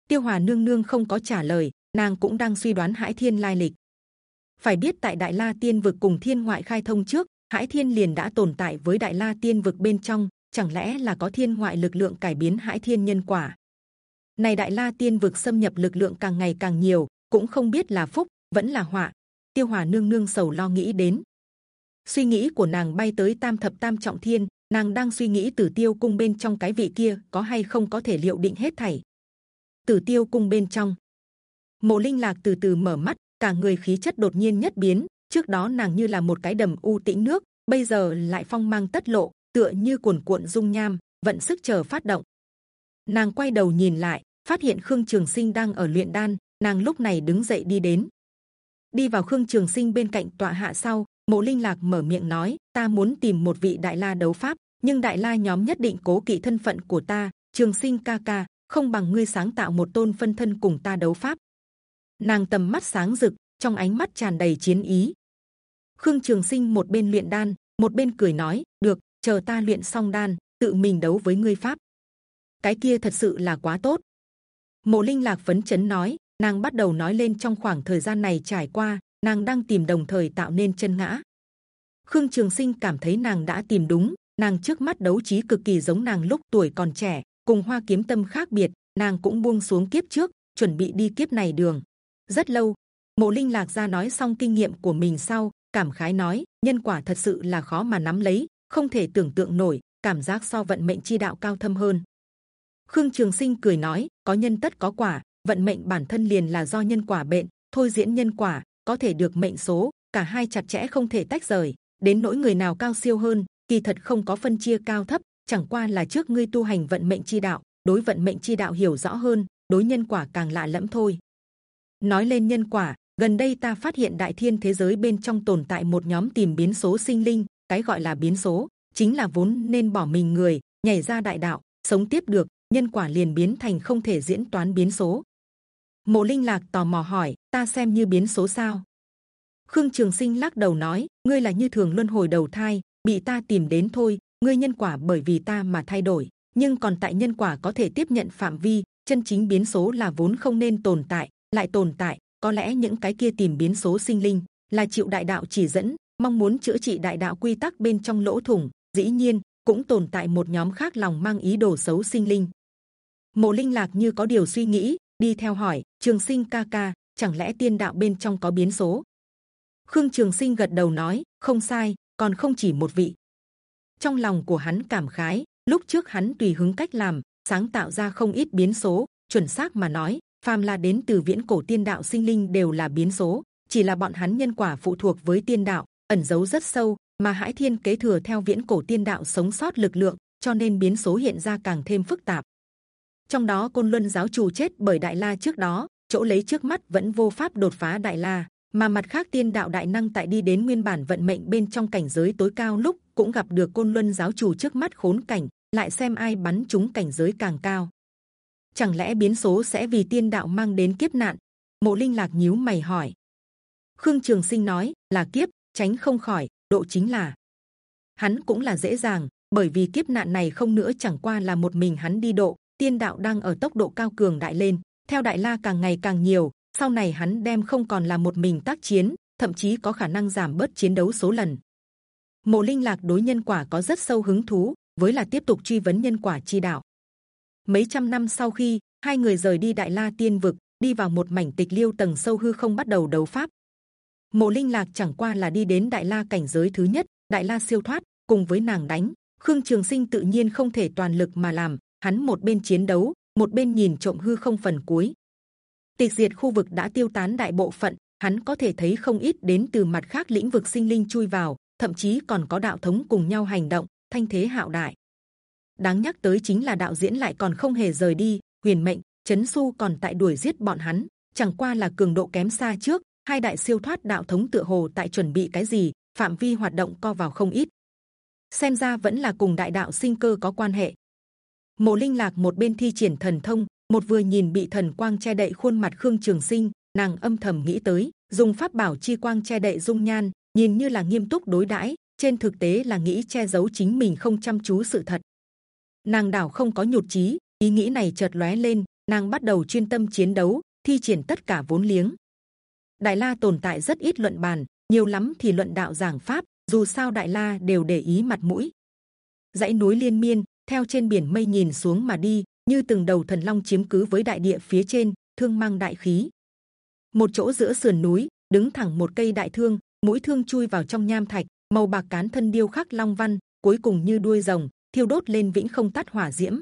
Tiêu hòa nương nương không có trả lời, nàng cũng đang suy đoán hải thiên lai lịch. Phải biết tại đại la tiên vực cùng thiên ngoại khai thông trước, hải thiên liền đã tồn tại với đại la tiên vực bên trong chẳng lẽ là có thiên ngoại lực lượng cải biến hãi thiên nhân quả này đại la tiên vực xâm nhập lực lượng càng ngày càng nhiều cũng không biết là phúc vẫn là họa tiêu hòa nương nương sầu lo nghĩ đến suy nghĩ của nàng bay tới tam thập tam trọng thiên nàng đang suy nghĩ tử tiêu cung bên trong cái vị kia có hay không có thể liệu định hết thảy Tử Tiêu cung bên trong. Mộ Linh Lạc từ từ mở mắt, cả người khí chất đột nhiên nhất biến. Trước đó nàng như là một cái đầm u tĩnh nước, bây giờ lại phong mang tất lộ, tựa như cuồn cuộn dung nham, vận sức chờ phát động. Nàng quay đầu nhìn lại, phát hiện Khương Trường Sinh đang ở luyện đan. Nàng lúc này đứng dậy đi đến, đi vào Khương Trường Sinh bên cạnh tọa hạ sau. Mộ Linh Lạc mở miệng nói: Ta muốn tìm một vị đại la đấu pháp, nhưng đại la nhóm nhất định cố kỵ thân phận của ta. Trường Sinh ca ca, không bằng ngươi sáng tạo một tôn phân thân cùng ta đấu pháp. Nàng tầm mắt sáng rực, trong ánh mắt tràn đầy chiến ý. Khương Trường Sinh một bên luyện đan, một bên cười nói: được, chờ ta luyện xong đan, tự mình đấu với ngươi pháp. Cái kia thật sự là quá tốt. Mộ Linh lạc phấn chấn nói, nàng bắt đầu nói lên trong khoảng thời gian này trải qua, nàng đang tìm đồng thời tạo nên chân ngã. Khương Trường Sinh cảm thấy nàng đã tìm đúng, nàng trước mắt đấu trí cực kỳ giống nàng lúc tuổi còn trẻ, cùng Hoa Kiếm Tâm khác biệt, nàng cũng buông xuống kiếp trước, chuẩn bị đi kiếp này đường. Rất lâu, Mộ Linh lạc ra nói xong kinh nghiệm của mình sau, cảm khái nói nhân quả thật sự là khó mà nắm lấy, không thể tưởng tượng nổi, cảm giác so vận mệnh chi đạo cao thâm hơn. Khương Trường Sinh cười nói, có nhân tất có quả, vận mệnh bản thân liền là do nhân quả bệnh, thôi diễn nhân quả có thể được mệnh số, cả hai chặt chẽ không thể tách rời. Đến nỗi người nào cao siêu hơn, kỳ thật không có phân chia cao thấp, chẳng qua là trước ngươi tu hành vận mệnh chi đạo, đối vận mệnh chi đạo hiểu rõ hơn, đối nhân quả càng lạ lẫm thôi. Nói lên nhân quả, gần đây ta phát hiện đại thiên thế giới bên trong tồn tại một nhóm tìm biến số sinh linh, cái gọi là biến số chính là vốn nên bỏ mình người nhảy ra đại đạo, sống tiếp được, nhân quả liền biến thành không thể diễn toán biến số. Mộ Linh Lạc tò mò hỏi, ta xem như biến số sao? Khương Trường Sinh lắc đầu nói, ngươi là như thường luân hồi đầu thai, bị ta tìm đến thôi. Ngươi nhân quả bởi vì ta mà thay đổi, nhưng còn tại nhân quả có thể tiếp nhận phạm vi, chân chính biến số là vốn không nên tồn tại, lại tồn tại. Có lẽ những cái kia tìm biến số sinh linh là chịu đại đạo chỉ dẫn, mong muốn chữa trị đại đạo quy tắc bên trong lỗ thủng. Dĩ nhiên cũng tồn tại một nhóm khác lòng mang ý đồ xấu sinh linh. Mộ Linh lạc như có điều suy nghĩ, đi theo hỏi Trường Sinh ca ca, chẳng lẽ tiên đạo bên trong có biến số? Khương Trường Sinh gật đầu nói, không sai, còn không chỉ một vị. Trong lòng của hắn cảm khái, lúc trước hắn tùy hứng cách làm, sáng tạo ra không ít biến số. Chuẩn xác mà nói, phàm là đến từ viễn cổ tiên đạo sinh linh đều là biến số, chỉ là bọn hắn nhân quả phụ thuộc với tiên đạo, ẩn giấu rất sâu, mà Hải Thiên kế thừa theo viễn cổ tiên đạo sống sót lực lượng, cho nên biến số hiện ra càng thêm phức tạp. Trong đó côn luân giáo chủ chết bởi đại la trước đó chỗ lấy trước mắt vẫn vô pháp đột phá đại la mà mặt khác tiên đạo đại năng tại đi đến nguyên bản vận mệnh bên trong cảnh giới tối cao lúc cũng gặp được côn luân giáo chủ trước mắt khốn cảnh lại xem ai bắn chúng cảnh giới càng cao. Chẳng lẽ biến số sẽ vì tiên đạo mang đến kiếp nạn? Mộ linh lạc nhíu mày hỏi. Khương trường sinh nói là kiếp tránh không khỏi, độ chính là hắn cũng là dễ dàng, bởi vì kiếp nạn này không nữa chẳng qua là một mình hắn đi độ, tiên đạo đang ở tốc độ cao cường đại lên, theo đại la càng ngày càng nhiều, sau này hắn đem không còn là một mình tác chiến, thậm chí có khả năng giảm bớt chiến đấu số lần. Mộ linh lạc đối nhân quả có rất sâu hứng thú, với là tiếp tục truy vấn nhân quả chi đạo. Mấy trăm năm sau khi, hai người rời đi đại la tiên vực, đi vào một mảnh tịch liêu tầng sâu hư không bắt đầu đấu pháp mộ linh lạc chẳng qua là đi đến đại la cảnh giới thứ nhất, đại la siêu thoát, cùng với nàng đánh. Khương trường sinh tự nhiên không thể toàn lực mà làm, hắn một bên chiến đấu, một bên nhìn trộm hư không phần cuối. Tịch diệt khu vực đã tiêu tán đại bộ phận, hắn có thể thấy không ít đến từ mặt khác lĩnh vực sinh linh chui vào, thậm chí còn có đạo thống cùng nhau hành động, thanh thế hạo đại. Đáng nhắc tới chính là đạo diễn lại còn không hề rời đi, huyền mệnh, chấn su còn tại đuổi giết bọn hắn, chẳng qua là cường độ kém xa trước hai đại siêu thoát đạo thống tựa hồ tại chuẩn bị cái gì, phạm vi hoạt động co vào không ít. Xem ra vẫn là cùng đại đạo sinh cơ có quan hệ. Mộ linh lạc một bên thi triển thần thông, một vừa nhìn bị thần quang che đậy khuôn mặt khương trường sinh, nàng âm thầm nghĩ tới, dùng pháp bảo chi quang che đậy dung nhan, nhìn như là nghiêm túc đối đãi, trên thực tế là nghĩ che giấu chính mình không chăm chú sự thật. Nàng đảo không có nhụt chí, ý nghĩ này chợt lóe lên, nàng bắt đầu chuyên tâm chiến đấu, thi triển tất cả vốn liếng đại la tồn tại rất ít luận bàn, nhiều lắm thì luận đạo giảng pháp, dù sao đại la đều để ý mặt mũi. Dãy núi liên miên, theo trên biển mây nhìn xuống mà đi, như từng đầu thần long chiếm cứ với đại địa phía trên, thương mang đại khí. Một chỗ giữa sườn núi, đứng thẳng một cây đại thương, mũi thương chui vào trong nham thạch, màu bạc cán thân điêu khắc long văn, cuối cùng như đuôi rồng, thiêu đốt lên vĩnh không tắt hỏa diễm.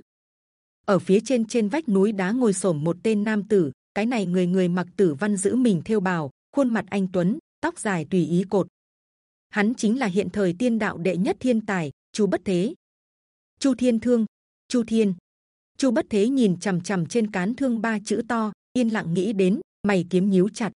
Ở phía trên trên vách núi đá ngồi sồn một tên nam tử cái này người người mặc tử văn giữ mình theo bào, khuôn mặt anh tuấn, tóc dài tùy ý cột. Hắn chính là hiện thời tiên đạo đệ nhất thiên tài, chu bất thế. Chu thiên thương, chu thiên. Chu bất thế nhìn c h ầ m c h ầ m trên cán thương ba chữ to, yên lặng nghĩ đến, mày kiếm nhíu chặt.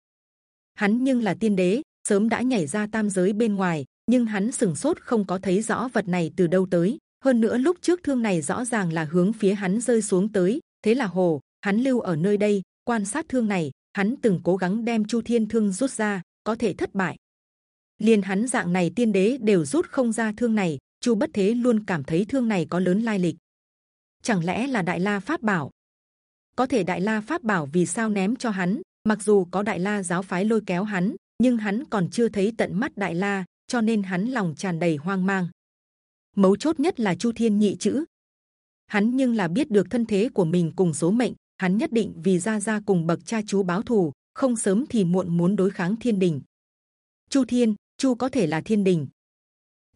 Hắn nhưng là tiên đế, sớm đã nhảy ra tam giới bên ngoài, nhưng hắn sừng sốt không có thấy rõ vật này từ đâu tới. Hơn nữa lúc trước thương này rõ ràng là hướng phía hắn rơi xuống tới, thế là hồ, hắn lưu ở nơi đây quan sát thương này, hắn từng cố gắng đem chu thiên thương rút ra, có thể thất bại. Liền hắn dạng này tiên đế đều rút không ra thương này, chu bất thế luôn cảm thấy thương này có lớn lai lịch. Chẳng lẽ là đại la pháp bảo? Có thể đại la pháp bảo vì sao ném cho hắn, mặc dù có đại la giáo phái lôi kéo hắn, nhưng hắn còn chưa thấy tận mắt đại la, cho nên hắn lòng tràn đầy hoang mang. Mấu chốt nhất là chu thiên nhị chữ. Hắn nhưng là biết được thân thế của mình cùng số mệnh hắn nhất định vì gia gia cùng bậc cha chú báo thù không sớm thì muộn muốn đối kháng thiên đình chu thiên chu có thể là thiên đình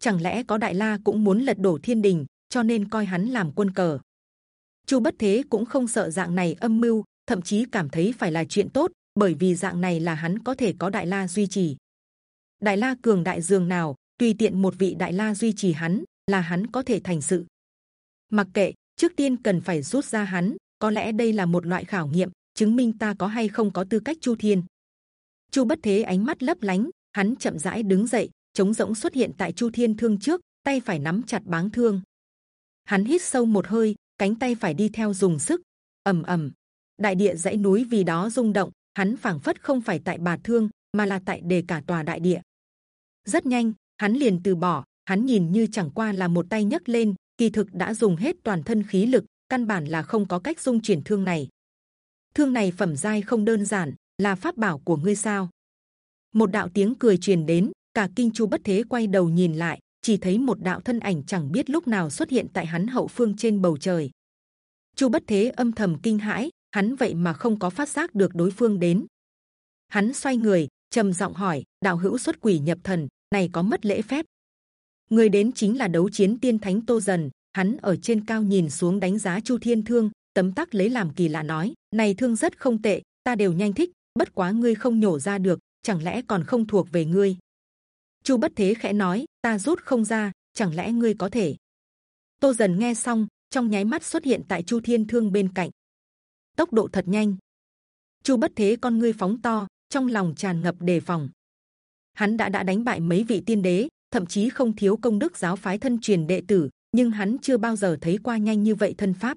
chẳng lẽ có đại la cũng muốn lật đổ thiên đình cho nên coi hắn làm quân cờ Chu bất thế cũng không sợ dạng này âm mưu, thậm chí cảm thấy phải là chuyện tốt, bởi vì dạng này là hắn có thể có đại la duy trì. Đại la cường đại dường nào, tùy tiện một vị đại la duy trì hắn, là hắn có thể thành sự. Mặc kệ, trước tiên cần phải rút ra hắn, có lẽ đây là một loại khảo nghiệm, chứng minh ta có hay không có tư cách chu thiên. Chu bất thế ánh mắt lấp lánh, hắn chậm rãi đứng dậy, chống rỗng xuất hiện tại chu thiên thương trước, tay phải nắm chặt báng thương. Hắn hít sâu một hơi, cánh tay phải đi theo dùng sức ầm ầm đại địa dãy núi vì đó rung động hắn phảng phất không phải tại bà thương mà là tại đề cả tòa đại địa rất nhanh hắn liền từ bỏ hắn nhìn như chẳng qua là một tay nhấc lên kỳ thực đã dùng hết toàn thân khí lực căn bản là không có cách dung chuyển thương này thương này phẩm giai không đơn giản là pháp bảo của ngươi sao một đạo tiếng cười truyền đến cả kinh chu bất thế quay đầu nhìn lại chỉ thấy một đạo thân ảnh chẳng biết lúc nào xuất hiện tại hắn hậu phương trên bầu trời. Chu bất thế âm thầm kinh hãi, hắn vậy mà không có phát giác được đối phương đến. Hắn xoay người, trầm giọng hỏi: đạo hữu xuất quỷ nhập thần, này có mất lễ phép? Người đến chính là đấu chiến tiên thánh tô dần. Hắn ở trên cao nhìn xuống đánh giá Chu Thiên Thương, tấm tắc lấy làm kỳ lạ nói: này thương rất không tệ, ta đều nhanh thích. Bất quá ngươi không nhổ ra được, chẳng lẽ còn không thuộc về ngươi? Chu bất thế khẽ nói, ta rút không ra, chẳng lẽ ngươi có thể? Tô dần nghe xong, trong nháy mắt xuất hiện tại Chu Thiên Thương bên cạnh. Tốc độ thật nhanh. Chu bất thế con ngươi phóng to, trong lòng tràn ngập đề phòng. Hắn đã đã đánh bại mấy vị tiên đế, thậm chí không thiếu công đức giáo phái thân truyền đệ tử, nhưng hắn chưa bao giờ thấy qua nhanh như vậy thân pháp.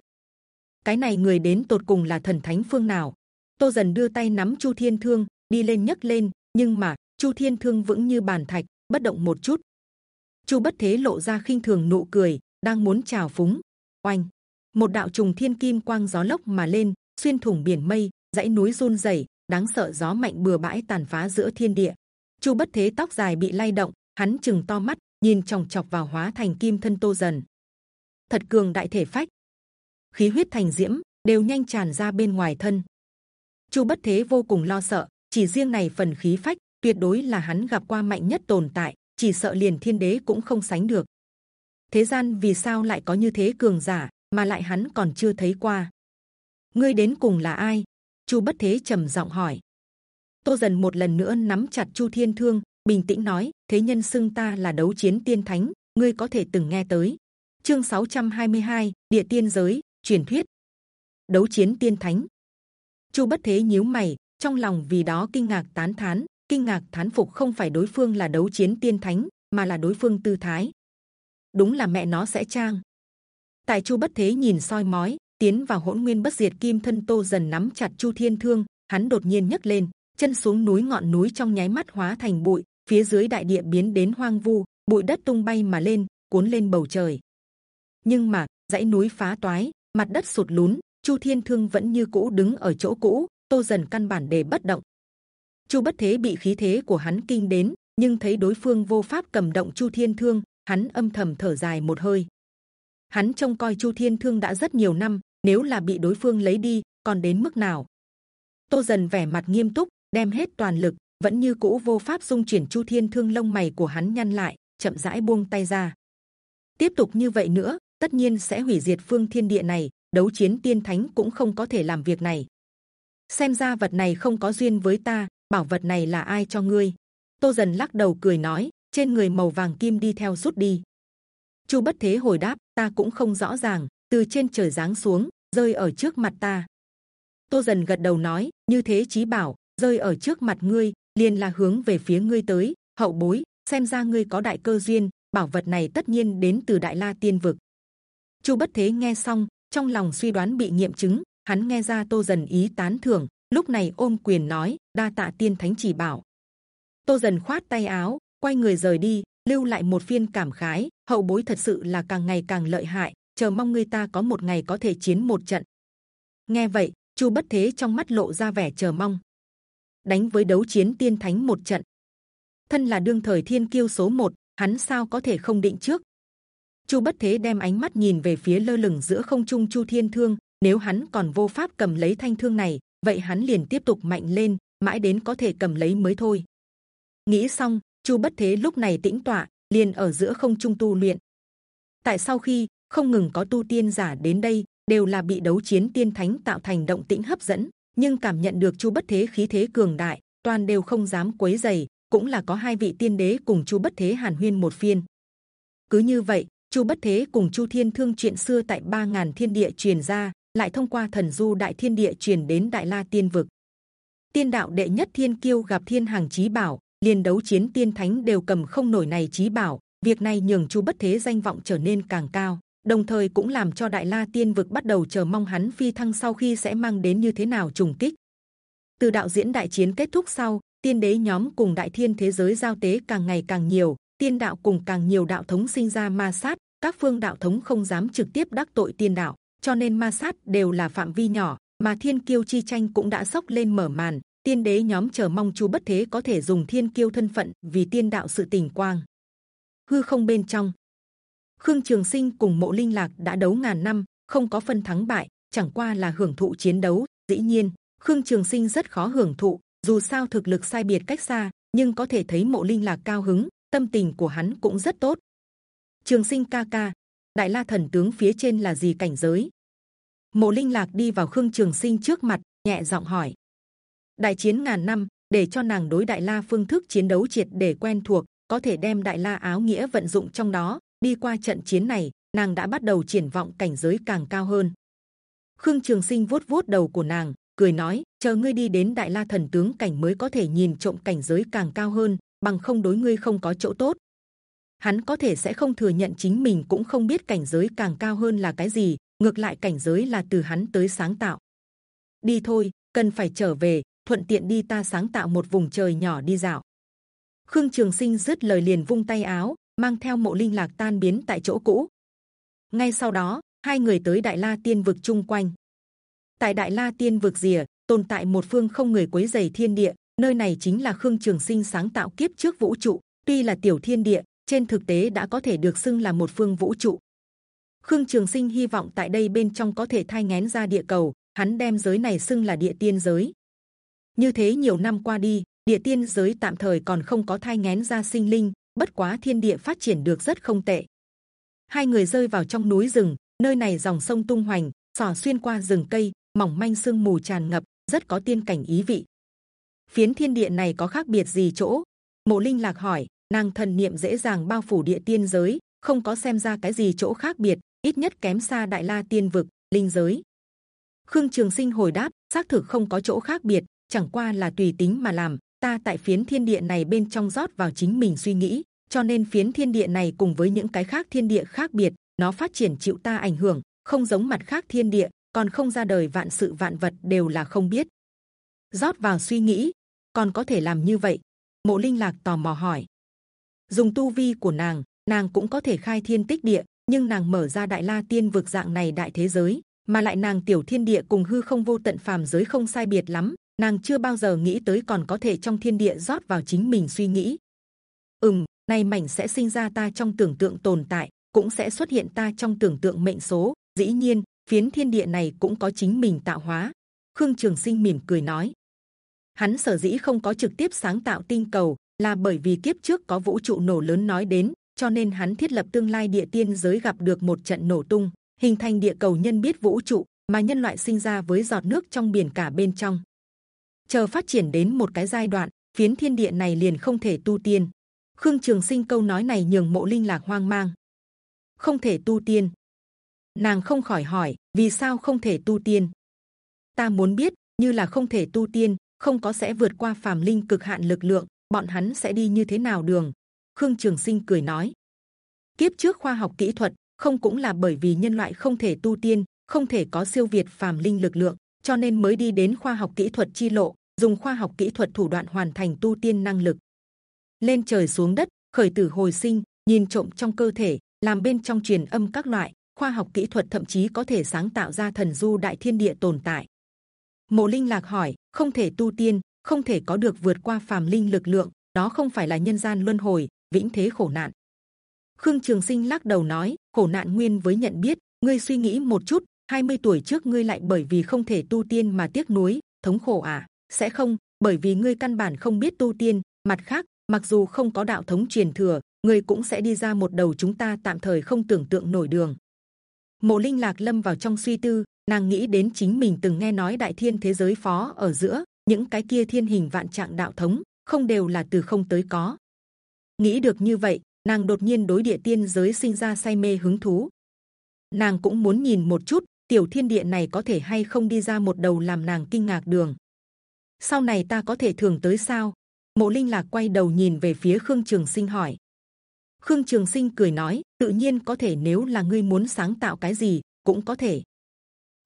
Cái này người đến tột cùng là thần thánh phương nào? Tô dần đưa tay nắm Chu Thiên Thương đi lên nhấc lên, nhưng mà Chu Thiên Thương vững như bàn thạch, bất động một chút. Chu bất thế lộ ra khinh thường nụ cười, đang muốn chào phúng. Oanh, một đạo trùng thiên kim quang gió lốc mà lên, xuyên thủng biển mây, dãy núi run rẩy, đáng sợ gió mạnh bừa bãi tàn phá giữa thiên địa. Chu bất thế tóc dài bị lay động, hắn chừng to mắt, nhìn chòng chọc vào hóa thành kim thân tô dần. Thật cường đại thể phách, khí huyết thành diễm đều nhanh tràn ra bên ngoài thân. Chu bất thế vô cùng lo sợ, chỉ riêng này phần khí phách tuyệt đối là hắn gặp qua mạnh nhất tồn tại, chỉ sợ liền thiên đế cũng không sánh được. Thế gian vì sao lại có như thế cường giả, mà lại hắn còn chưa thấy qua? Ngươi đến cùng là ai? Chu bất thế trầm giọng hỏi. Tô dần một lần nữa nắm chặt Chu Thiên Thương, bình tĩnh nói: Thế nhân xưng ta là đấu chiến tiên thánh, ngươi có thể từng nghe tới. Chương 622, địa tiên giới truyền thuyết. Đấu chiến tiên thánh. Chu bất thế nhíu mày, trong lòng vì đó kinh ngạc tán thán, kinh ngạc thán phục không phải đối phương là đấu chiến tiên thánh mà là đối phương tư thái đúng là mẹ nó sẽ trang tại chu bất thế nhìn soi mói tiến vào hỗn nguyên bất diệt kim thân tô dần nắm chặt chu thiên thương hắn đột nhiên nhấc lên chân xuống núi ngọn núi trong nháy mắt hóa thành bụi phía dưới đại địa biến đến hoang vu bụi đất tung bay mà lên cuốn lên bầu trời nhưng mà dãy núi phá toái mặt đất sụt lún chu thiên thương vẫn như cũ đứng ở chỗ cũ tô dần căn bản để bất động Chu bất thế bị khí thế của hắn kinh đến, nhưng thấy đối phương vô pháp cầm động Chu Thiên Thương, hắn âm thầm thở dài một hơi. Hắn trông coi Chu Thiên Thương đã rất nhiều năm, nếu là bị đối phương lấy đi, còn đến mức nào? Tô dần vẻ mặt nghiêm túc, đem hết toàn lực, vẫn như cũ vô pháp dung chuyển Chu Thiên Thương lông mày của hắn nhăn lại, chậm rãi buông tay ra. Tiếp tục như vậy nữa, tất nhiên sẽ hủy diệt phương thiên địa này. đấu chiến tiên thánh cũng không có thể làm việc này. Xem ra vật này không có duyên với ta, bảo vật này là ai cho ngươi? Tô dần lắc đầu cười nói, trên người màu vàng kim đi theo rút đi. Chu bất thế hồi đáp, ta cũng không rõ ràng, từ trên trời giáng xuống, rơi ở trước mặt ta. Tô dần gật đầu nói, như thế chí bảo rơi ở trước mặt ngươi, liền là hướng về phía ngươi tới. Hậu bối, xem ra ngươi có đại cơ duyên, bảo vật này tất nhiên đến từ đại la tiên vực. Chu bất thế nghe xong, trong lòng suy đoán bị nghiệm chứng, hắn nghe ra tô dần ý tán thưởng, lúc này ôm quyền nói đa tạ tiên thánh chỉ bảo. Tô dần khoát tay áo, quay người rời đi, lưu lại một phiên cảm khái. Hậu bối thật sự là càng ngày càng lợi hại, chờ mong người ta có một ngày có thể chiến một trận. Nghe vậy, Chu bất thế trong mắt lộ ra vẻ chờ mong. Đánh với đấu chiến tiên thánh một trận, thân là đương thời thiên kiêu số một, hắn sao có thể không định trước? Chu bất thế đem ánh mắt nhìn về phía lơ lửng giữa không trung Chu Thiên Thương. Nếu hắn còn vô pháp cầm lấy thanh thương này, vậy hắn liền tiếp tục mạnh lên, mãi đến có thể cầm lấy mới thôi. Nghĩ xong, Chu bất thế lúc này tĩnh tọa, liền ở giữa không trung tu luyện. Tại sau khi không ngừng có tu tiên giả đến đây, đều là bị đấu chiến tiên thánh tạo thành động tĩnh hấp dẫn, nhưng cảm nhận được Chu bất thế khí thế cường đại, toàn đều không dám quấy giày. cũng là có hai vị tiên đế cùng Chu bất thế hàn huyên một phiên. cứ như vậy, Chu bất thế cùng Chu Thiên Thương chuyện xưa tại ba ngàn thiên địa truyền ra, lại thông qua thần du đại thiên địa truyền đến đại la tiên vực. Tiên đạo đệ nhất thiên kiêu gặp thiên hàng chí bảo, liền đấu chiến tiên thánh đều cầm không nổi này chí bảo. Việc này nhường Chu bất thế danh vọng trở nên càng cao, đồng thời cũng làm cho đại la tiên vực bắt đầu chờ mong hắn phi thăng sau khi sẽ mang đến như thế nào trùng kích. Từ đạo diễn đại chiến kết thúc sau, tiên đế nhóm cùng đại thiên thế giới giao tế càng ngày càng nhiều, tiên đạo cùng càng nhiều đạo thống sinh ra ma sát, các phương đạo thống không dám trực tiếp đắc tội tiên đạo cho nên ma sát đều là phạm vi nhỏ mà thiên kiêu chi tranh cũng đã sốc lên mở màn tiên đế nhóm chờ mong chu bất thế có thể dùng thiên kiêu thân phận vì tiên đạo sự tình quang. Hư không bên trong khương trường sinh cùng mộ linh lạc đã đấu ngàn năm không có phân thắng bại chẳng qua là hưởng thụ chiến đấu dĩ nhiên khương trường sinh rất khó hưởng thụ dù sao thực lực sai biệt cách xa nhưng có thể thấy mộ linh lạc cao hứng tâm tình của hắn cũng rất tốt. Trường sinh ca ca, đại la thần tướng phía trên là gì cảnh giới? Mộ linh lạc đi vào khương trường sinh trước mặt, nhẹ giọng hỏi. Đại chiến ngàn năm, để cho nàng đối đại la phương thức chiến đấu triệt để quen thuộc, có thể đem đại la áo nghĩa vận dụng trong đó. Đi qua trận chiến này, nàng đã bắt đầu triển vọng cảnh giới càng cao hơn. Khương trường sinh vuốt vuốt đầu của nàng, cười nói, chờ ngươi đi đến đại la thần tướng cảnh mới có thể nhìn trộm cảnh giới càng cao hơn bằng không đối ngươi không có chỗ tốt. Hắn có thể sẽ không thừa nhận chính mình cũng không biết cảnh giới càng cao hơn là cái gì, ngược lại cảnh giới là từ hắn tới sáng tạo. Đi thôi, cần phải trở về, thuận tiện đi ta sáng tạo một vùng trời nhỏ đi dạo. Khương trường sinh dứt lời liền vung tay áo, mang theo mộ linh lạc tan biến tại chỗ cũ. Ngay sau đó, hai người tới đại la tiên vực chung quanh. Tại đại la tiên vực rìa, tồn tại một phương không người quấy giày thiên địa nơi này chính là khương trường sinh sáng tạo kiếp trước vũ trụ tuy là tiểu thiên địa trên thực tế đã có thể được xưng là một phương vũ trụ. Khương Trường Sinh hy vọng tại đây bên trong có thể thay ngén ra địa cầu, hắn đem giới này xưng là địa tiên giới. Như thế nhiều năm qua đi, địa tiên giới tạm thời còn không có thay ngén ra sinh linh, bất quá thiên địa phát triển được rất không tệ. Hai người rơi vào trong núi rừng, nơi này dòng sông tung hoành, xò xuyên qua rừng cây, mỏng manh sương mù tràn ngập, rất có tiên cảnh ý vị. Phiến thiên địa này có khác biệt gì chỗ? Mộ Linh lạc hỏi nàng thần niệm dễ dàng bao phủ địa tiên giới, không có xem ra cái gì chỗ khác biệt, ít nhất kém xa đại la tiên vực, linh giới. Khương Trường Sinh hồi đáp, xác thực không có chỗ khác biệt, chẳng qua là tùy tính mà làm. Ta tại phiến thiên địa này bên trong rót vào chính mình suy nghĩ, cho nên phiến thiên địa này cùng với những cái khác thiên địa khác biệt, nó phát triển chịu ta ảnh hưởng, không giống mặt khác thiên địa, còn không ra đời vạn sự vạn vật đều là không biết. rót vào suy nghĩ, còn có thể làm như vậy? Mộ Linh lạc tò mò hỏi. Dùng tu vi của nàng nàng cũng có thể khai thiên tích địa, nhưng nàng mở ra đại la tiên vực dạng này đại thế giới, mà lại nàng tiểu thiên địa cùng hư không vô tận phàm giới không sai biệt lắm, nàng chưa bao giờ nghĩ tới còn có thể trong thiên địa rót vào chính mình suy nghĩ. Ừm, nay mảnh sẽ sinh ra ta trong tưởng tượng tồn tại, cũng sẽ xuất hiện ta trong tưởng tượng mệnh số. Dĩ nhiên, phiến thiên địa này cũng có chính mình tạo hóa. Khương trường sinh mỉm cười nói hắn sở dĩ không có trực tiếp sáng tạo tinh cầu là bởi vì kiếp trước có vũ trụ nổ lớn nói đến, cho nên hắn thiết lập tương lai địa tiên giới gặp được một trận nổ tung. hình thành địa cầu nhân biết vũ trụ mà nhân loại sinh ra với giọt nước trong biển cả bên trong. Chờ phát triển đến một cái giai đoạn, phiến thiên địa này liền không thể tu tiên. Khương Trường Sinh câu nói này nhường Mộ Linh lạc hoang mang. Không thể tu tiên. Nàng không khỏi hỏi, vì sao không thể tu tiên? Ta muốn biết, như là không thể tu tiên, không có sẽ vượt qua phàm linh cực hạn lực lượng, bọn hắn sẽ đi như thế nào đường? Khương Trường Sinh cười nói. Kiếp trước khoa học kỹ thuật không cũng là bởi vì nhân loại không thể tu tiên, không thể có siêu việt phàm linh lực lượng, cho nên mới đi đến khoa học kỹ thuật chi lộ, dùng khoa học kỹ thuật thủ đoạn hoàn thành tu tiên năng lực. Lên trời xuống đất, khởi tử hồi sinh, nhìn trộm trong cơ thể, làm bên trong truyền âm các loại khoa học kỹ thuật thậm chí có thể sáng tạo ra thần du đại thiên địa tồn tại. Mộ Linh lạc hỏi, không thể tu tiên, không thể có được vượt qua phàm linh lực lượng, đó không phải là nhân gian luân hồi, vĩnh thế khổ nạn. Khương Trường Sinh lắc đầu nói, khổ nạn nguyên với nhận biết. Ngươi suy nghĩ một chút, 20 tuổi trước ngươi lại bởi vì không thể tu tiên mà tiếc nuối, thống khổ à? Sẽ không, bởi vì ngươi căn bản không biết tu tiên. Mặt khác, mặc dù không có đạo thống truyền thừa, ngươi cũng sẽ đi ra một đầu chúng ta tạm thời không tưởng tượng nổi đường. Mộ Linh lạc lâm vào trong suy tư, nàng nghĩ đến chính mình từng nghe nói đại thiên thế giới phó ở giữa những cái kia thiên hình vạn trạng đạo thống không đều là từ không tới có. Nghĩ được như vậy, nàng đột nhiên đối địa tiên giới sinh ra say mê hứng thú. Nàng cũng muốn nhìn một chút tiểu thiên địa này có thể hay không đi ra một đầu làm nàng kinh ngạc đường. Sau này ta có thể thường tới sao? Mộ Linh lạc quay đầu nhìn về phía Khương Trường Sinh hỏi. Khương Trường Sinh cười nói, tự nhiên có thể nếu là ngươi muốn sáng tạo cái gì cũng có thể.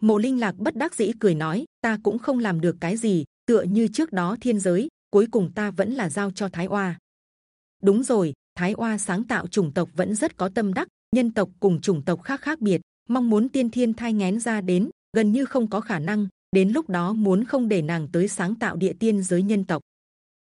Mộ Linh lạc bất đắc dĩ cười nói, ta cũng không làm được cái gì, tựa như trước đó thiên giới, cuối cùng ta vẫn là giao cho Thái Oa. Đúng rồi, Thái Oa sáng tạo chủng tộc vẫn rất có tâm đắc, nhân tộc cùng chủng tộc khác khác biệt, mong muốn tiên thiên thai ngén ra đến gần như không có khả năng. Đến lúc đó muốn không để nàng tới sáng tạo địa tiên giới nhân tộc.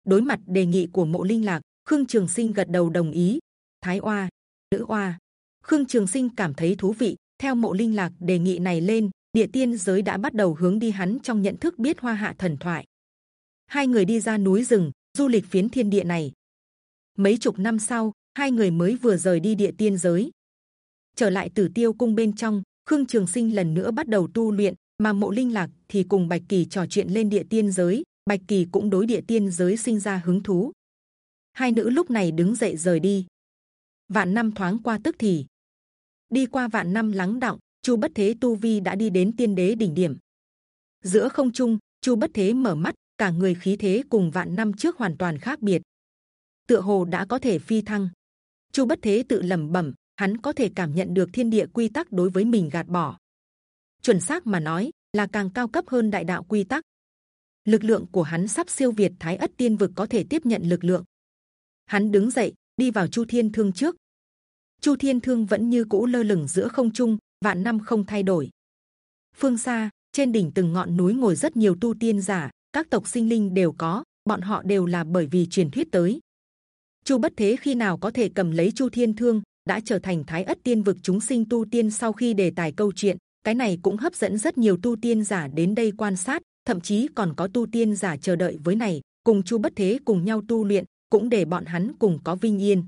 Đối mặt đề nghị của Mộ Linh Lạc, Khương Trường Sinh gật đầu đồng ý. Thái Oa, nữ Oa, Khương Trường Sinh cảm thấy thú vị. Theo Mộ Linh Lạc đề nghị này lên, địa tiên giới đã bắt đầu hướng đi hắn trong nhận thức biết hoa hạ thần thoại. Hai người đi ra núi rừng, du lịch phiến thiên địa này. Mấy chục năm sau, hai người mới vừa rời đi địa tiên giới, trở lại Tử Tiêu cung bên trong, Khương Trường Sinh lần nữa bắt đầu tu luyện, mà Mộ Linh Lạc thì cùng Bạch Kỳ trò chuyện lên địa tiên giới. Bạch Kỳ cũng đối địa tiên giới sinh ra hứng thú. Hai nữ lúc này đứng dậy rời đi. Vạn năm thoáng qua tức thì đi qua vạn năm lắng động, Chu Bất Thế tu vi đã đi đến tiên đế đỉnh điểm. Giữa không trung, Chu Bất Thế mở mắt, cả người khí thế cùng vạn năm trước hoàn toàn khác biệt. Tựa hồ đã có thể phi thăng. Chu Bất Thế tự lẩm bẩm, hắn có thể cảm nhận được thiên địa quy tắc đối với mình gạt bỏ. chuẩn xác mà nói là càng cao cấp hơn đại đạo quy tắc. lực lượng của hắn sắp siêu việt thái ất tiên vực có thể tiếp nhận lực lượng. hắn đứng dậy đi vào chu thiên thương trước. chu thiên thương vẫn như cũ lơ lửng giữa không trung, vạn năm không thay đổi. phương xa trên đỉnh từng ngọn núi ngồi rất nhiều tu tiên giả, các tộc sinh linh đều có, bọn họ đều là bởi vì truyền thuyết tới. Chu bất thế khi nào có thể cầm lấy chu thiên thương, đã trở thành thái ất tiên vực chúng sinh tu tiên sau khi đề tài câu chuyện cái này cũng hấp dẫn rất nhiều tu tiên giả đến đây quan sát thậm chí còn có tu tiên giả chờ đợi với này cùng chu bất thế cùng nhau tu luyện cũng để bọn hắn cùng có vinh yên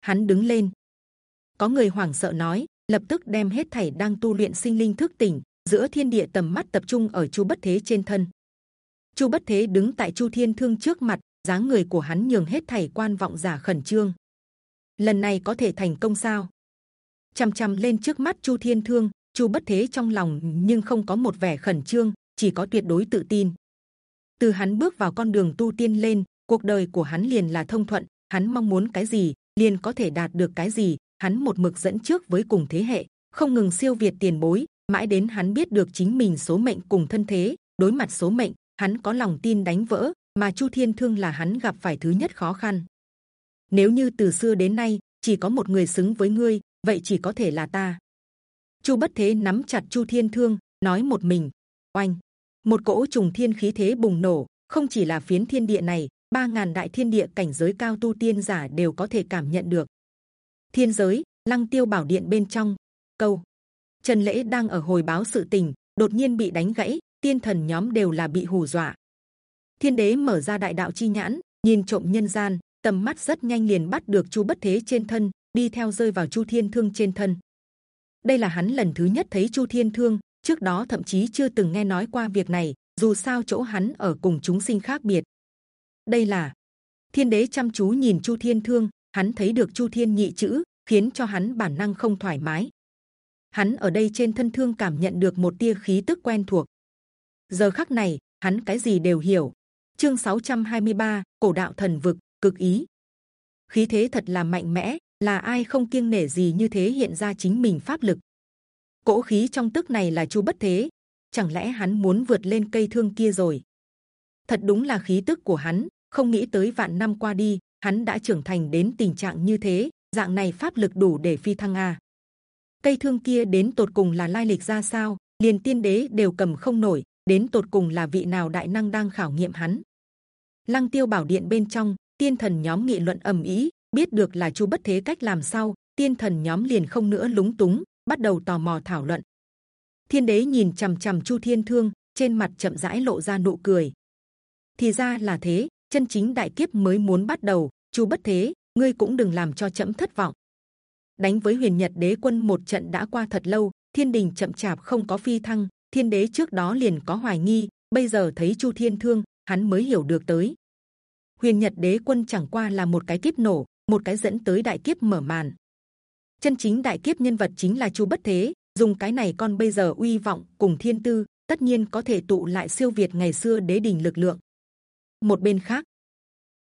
hắn đứng lên có người hoảng sợ nói lập tức đem hết thảy đang tu luyện sinh linh thức tỉnh giữa thiên địa tầm mắt tập trung ở chu bất thế trên thân chu bất thế đứng tại chu thiên thương trước mặt dáng người của hắn nhường hết thảy quan vọng giả khẩn trương lần này có thể thành công sao? chăm chăm lên trước mắt Chu Thiên Thương, Chu Bất Thế trong lòng nhưng không có một vẻ khẩn trương, chỉ có tuyệt đối tự tin. Từ hắn bước vào con đường tu tiên lên, cuộc đời của hắn liền là thông thuận. Hắn mong muốn cái gì, liền có thể đạt được cái gì. Hắn một mực dẫn trước với cùng thế hệ, không ngừng siêu việt tiền bối, mãi đến hắn biết được chính mình số mệnh cùng thân thế. Đối mặt số mệnh, hắn có lòng tin đánh vỡ, mà Chu Thiên Thương là hắn gặp phải thứ nhất khó khăn. Nếu như từ xưa đến nay chỉ có một người xứng với ngươi vậy chỉ có thể là ta. Chu bất thế nắm chặt chu thiên thương nói một mình oanh! Một cỗ trùng thiên khí thế bùng nổ không chỉ là phiến thiên địa này ba ngàn đại thiên địa cảnh giới cao tu tiên giả đều có thể cảm nhận được thiên giới, lăng tiêu bảo điện bên trong. Câu. Trần lễ đang ở hồi báo sự tình, đột nhiên bị đánh gãy, tiên thần nhóm đều là bị hù dọa. Thiên đế mở ra đại đạo chi nhãn, nhìn trộm nhân gian, tầm mắt rất nhanh liền bắt được chu bất thế trên thân, đi theo rơi vào chu thiên thương trên thân. Đây là hắn lần thứ nhất thấy chu thiên thương, trước đó thậm chí chưa từng nghe nói qua việc này, dù sao chỗ hắn ở cùng chúng sinh khác biệt. Đây là. Thiên đế chăm chú nhìn chu thiên thương hắn thấy được chu thiên nhị chữ khiến cho hắn bản năng không thoải mái. Hắn ở đây trên thân thương cảm nhận được một tia khí tức quen thuộc. Giờ khắc này hắn cái gì đều hiểu. Chương 623, cổ đạo thần vực cực ý. Khí thế thật là mạnh mẽ là ai không kiêng nể gì như thế hiện ra chính mình pháp lực. Cỗ khí trong tức này là chu bất thế. Chẳng lẽ hắn muốn vượt lên cây thương kia rồi? Thật đúng là khí tức của hắn không nghĩ tới vạn năm qua đi hắn đã trưởng thành đến tình trạng như thế, dạng này pháp lực đủ để phi thăng à? Cây thương kia đến tột cùng là lai lịch ra sao? Liền tiên đế đều cầm không nổi, đến tột cùng là vị nào đại năng đang khảo nghiệm hắn? Lăng tiêu bảo điện bên trong, tiên thần nhóm nghị luận ầm ĩ, biết được là chu bất thế cách làm sao, tiên thần nhóm liền không nữa lúng túng, bắt đầu tò mò thảo luận. Thiên đế nhìn c h ầ m c h ầ m chu thiên thương, trên mặt chậm rãi lộ ra nụ cười. Thì ra là thế chân chính đại kiếp mới muốn bắt đầu. Chu bất thế, ngươi cũng đừng làm cho chậm thất vọng. Đánh với huyền nhật đế quân một trận đã qua thật lâu, thiên đình chậm chạp không có phi thăng, thiên đế trước đó liền có hoài nghi, bây giờ thấy chu thiên thương, hắn mới hiểu được tới. Huyền nhật đế quân chẳng qua là một cái kiếp nổ, một cái dẫn tới đại kiếp mở màn. Chân chính đại kiếp nhân vật chính là chu bất thế, dùng cái này con bây giờ uy vọng cùng thiên tư, tất nhiên có thể tụ lại siêu việt ngày xưa đế đình lực lượng một bên khác,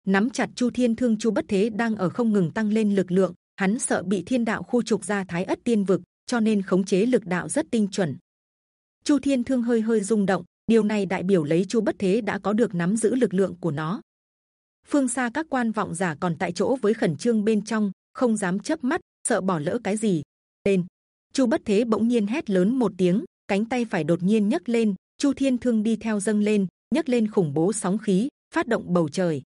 nắm chặt chu thiên thương chu bất thế đang ở không ngừng tăng lên lực lượng, hắn sợ bị thiên đạo khu trục ra thái ất tiên vực, cho nên khống chế lực đạo rất tinh chuẩn. Chu thiên thương hơi hơi rung động, điều này đại biểu lấy chu bất thế đã có được nắm giữ lực lượng của nó. Phương xa các quan vọng giả còn tại chỗ với khẩn trương bên trong, không dám chớp mắt, sợ bỏ lỡ cái gì. Lên, chu bất thế bỗng nhiên hét lớn một tiếng, cánh tay phải đột nhiên nhấc lên, chu thiên thương đi theo dâng lên, nhấc lên khủng bố sóng khí phát động bầu trời.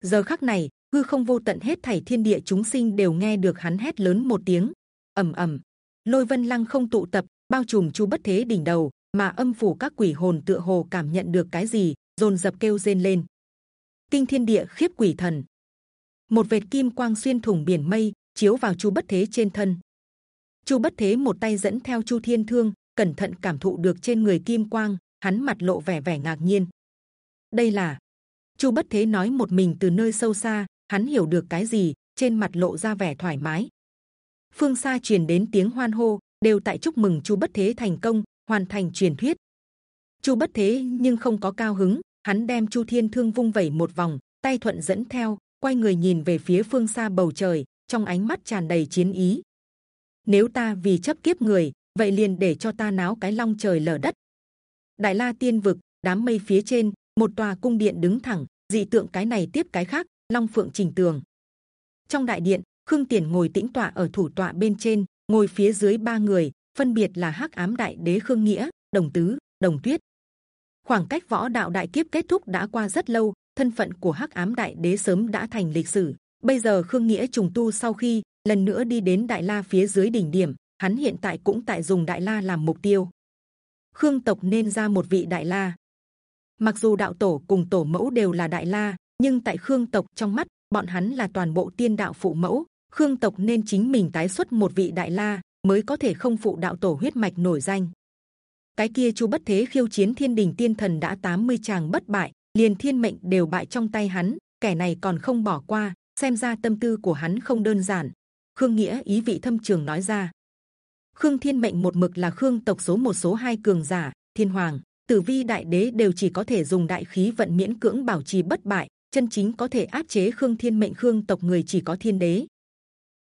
Giờ khắc này, hư không vô tận hết thảy thiên địa chúng sinh đều nghe được hắn hét lớn một tiếng. Ầm ầm. Lôi vân lăng không tụ tập, bao trùm chu bất thế đỉnh đầu, mà âm phủ các quỷ hồn tựa hồ cảm nhận được cái gì rồn dập kêu rên lên. Kinh thiên địa khiếp quỷ thần. Một vệt kim quang xuyên thủng biển mây, chiếu vào chu bất thế trên thân. Chu bất thế một tay dẫn theo chu thiên thương, cẩn thận cảm thụ được trên người kim quang, hắn mặt lộ vẻ vẻ ngạc nhiên. Đây là chu bất thế nói một mình từ nơi sâu xa hắn hiểu được cái gì trên mặt lộ ra vẻ thoải mái phương xa truyền đến tiếng hoan hô đều tại chúc mừng chu bất thế thành công hoàn thành truyền thuyết chu bất thế nhưng không có cao hứng hắn đem chu thiên thương vung vẩy một vòng tay thuận dẫn theo quay người nhìn về phía phương xa bầu trời trong ánh mắt tràn đầy chiến ý. Nếu ta vì chấp kiếp người, vậy liền để cho ta náo cái long trời lở đất. Đại La Tiên vực, đám mây phía trên, một tòa cung điện đứng thẳng, dị tượng cái này tiếp cái khác, long phượng trình tường. Trong đại điện, Khương Tiền ngồi tĩnh tọa ở thủ tọa bên trên, ngồi phía dưới ba người, phân biệt là Hắc Ám Đại Đế Khương Nghĩa, Đồng Tứ, Đồng Tuyết. Khoảng cách võ đạo đại kiếp kết thúc đã qua rất lâu, thân phận của Hắc Ám Đại Đế sớm đã thành lịch sử. Bây giờ Khương Nghĩa trùng tu sau khi lần nữa đi đến Đại La phía dưới đỉnh điểm, hắn hiện tại cũng tại dùng Đại La làm mục tiêu. Khương tộc nên ra một vị Đại La. Mặc dù đạo tổ cùng tổ mẫu đều là Đại La, nhưng tại Khương tộc trong mắt bọn hắn là toàn bộ tiên đạo phụ mẫu. Khương tộc nên chính mình tái xuất một vị Đại La mới có thể không phụ đạo tổ huyết mạch nổi danh. Cái kia chu bất thế khiêu chiến thiên đình tiên thần đã 80 chàng bất bại, liền thiên mệnh đều bại trong tay hắn, kẻ này còn không bỏ qua, xem ra tâm tư của hắn không đơn giản. Khương nghĩa ý vị thâm trường nói ra. Khương Thiên mệnh một mực là Khương tộc số một số hai cường giả, Thiên Hoàng, Tử Vi Đại Đế đều chỉ có thể dùng đại khí vận miễn cưỡng bảo trì bất bại, chân chính có thể áp chế Khương Thiên mệnh Khương tộc người chỉ có Thiên Đế.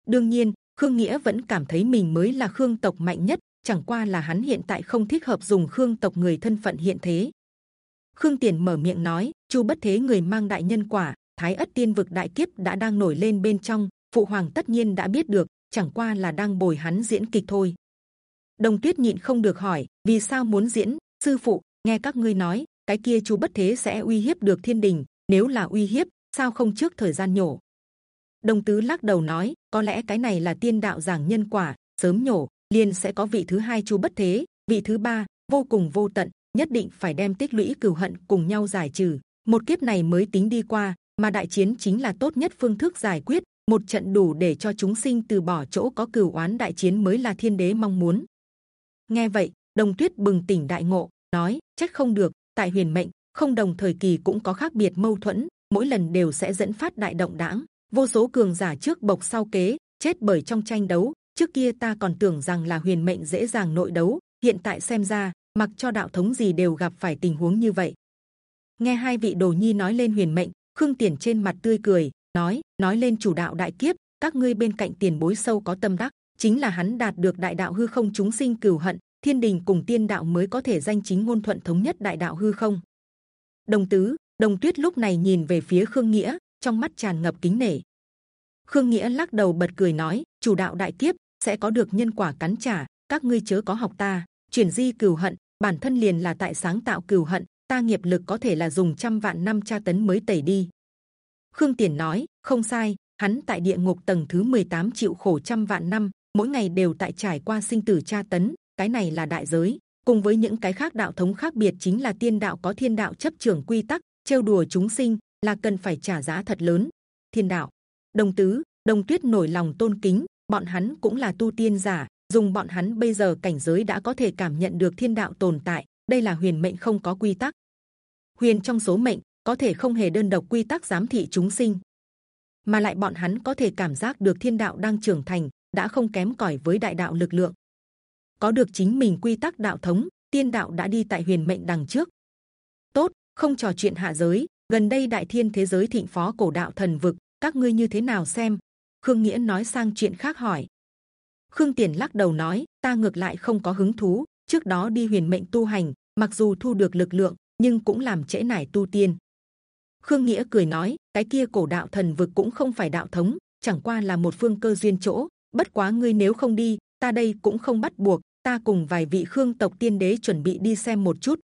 đương nhiên, Khương nghĩa vẫn cảm thấy mình mới là Khương tộc mạnh nhất, chẳng qua là hắn hiện tại không thích hợp dùng Khương tộc người thân phận hiện thế. Khương Tiền mở miệng nói, Chu bất thế người mang đại nhân quả, Thái ất tiên vực đại kiếp đã đang nổi lên bên trong, phụ hoàng tất nhiên đã biết được, chẳng qua là đang bồi hắn diễn kịch thôi. Đồng Tuyết nhịn không được hỏi, vì sao muốn diễn? Sư phụ, nghe các ngươi nói, cái kia chú bất thế sẽ uy hiếp được thiên đình. Nếu là uy hiếp, sao không trước thời gian nhổ? Đồng Tứ lắc đầu nói, có lẽ cái này là tiên đạo giảng nhân quả, sớm nhổ, liền sẽ có vị thứ hai chú bất thế, vị thứ ba vô cùng vô tận, nhất định phải đem tích lũy cừu hận cùng nhau giải trừ. Một kiếp này mới tính đi qua, mà đại chiến chính là tốt nhất phương thức giải quyết một trận đủ để cho chúng sinh từ bỏ chỗ có cửu oán đại chiến mới là thiên đế mong muốn. Nghe vậy, Đồng Tuyết bừng tỉnh đại ngộ, nói: chết không được, tại huyền mệnh không đồng thời kỳ cũng có khác biệt mâu thuẫn, mỗi lần đều sẽ dẫn phát đại động đãng. Vô số cường giả trước bộc sau kế, chết bởi trong tranh đấu. Trước kia ta còn tưởng rằng là huyền mệnh dễ dàng nội đấu, hiện tại xem ra, mặc cho đạo thống gì đều gặp phải tình huống như vậy. Nghe hai vị đồ nhi nói lên huyền mệnh, khương tiền trên mặt tươi cười, nói nói lên chủ đạo đại kiếp, các ngươi bên cạnh tiền bối sâu có tâm đắc, chính là hắn đạt được đại đạo hư không chúng sinh cửu hận, thiên đình cùng tiên đạo mới có thể danh chính ngôn thuận thống nhất đại đạo hư không. Đồng tứ, Đồng Tuyết lúc này nhìn về phía Khương Nghĩa, trong mắt tràn ngập kính nể. Khương Nghĩa lắc đầu bật cười nói: chủ đạo đại kiếp sẽ có được nhân quả cắn trả, các ngươi chớ có học ta, chuyển di cừu hận, bản thân liền là tại sáng tạo cừu hận, ta nghiệp lực có thể là dùng trăm vạn năm tra tấn mới tẩy đi. Khương Tiền nói không sai, hắn tại địa ngục tầng thứ 18 chịu khổ trăm vạn năm, mỗi ngày đều tại trải qua sinh tử tra tấn, cái này là đại giới. Cùng với những cái khác đạo thống khác biệt chính là tiên đạo có thiên đạo chấp trưởng quy tắc, trêu đùa chúng sinh là cần phải trả giá thật lớn. Thiên đạo, đồng tứ, đồng tuyết nổi lòng tôn kính, bọn hắn cũng là tu tiên giả, dùng bọn hắn bây giờ cảnh giới đã có thể cảm nhận được thiên đạo tồn tại. Đây là huyền mệnh không có quy tắc. Huyền trong số mệnh có thể không hề đơn độc quy tắc giám thị chúng sinh, mà lại bọn hắn có thể cảm giác được thiên đạo đang trưởng thành, đã không kém cỏi với đại đạo lực lượng. Có được chính mình quy tắc đạo thống, tiên đạo đã đi tại huyền mệnh đằng trước. Tốt, không trò chuyện hạ giới. Gần đây đại thiên thế giới thịnh phó cổ đạo thần vực, các ngươi như thế nào xem? Khương Nghĩa nói sang chuyện khác hỏi. Khương Tiền lắc đầu nói, ta ngược lại không có hứng thú. Trước đó đi huyền mệnh tu hành, mặc dù thu được lực lượng, nhưng cũng làm trễ nải tu tiên. Khương Nghĩa cười nói, cái kia cổ đạo thần vực cũng không phải đạo thống, chẳng qua là một phương cơ duyên chỗ. Bất quá ngươi nếu không đi, ta đây cũng không bắt buộc. Ta cùng vài vị Khương tộc tiên đế chuẩn bị đi xem một chút.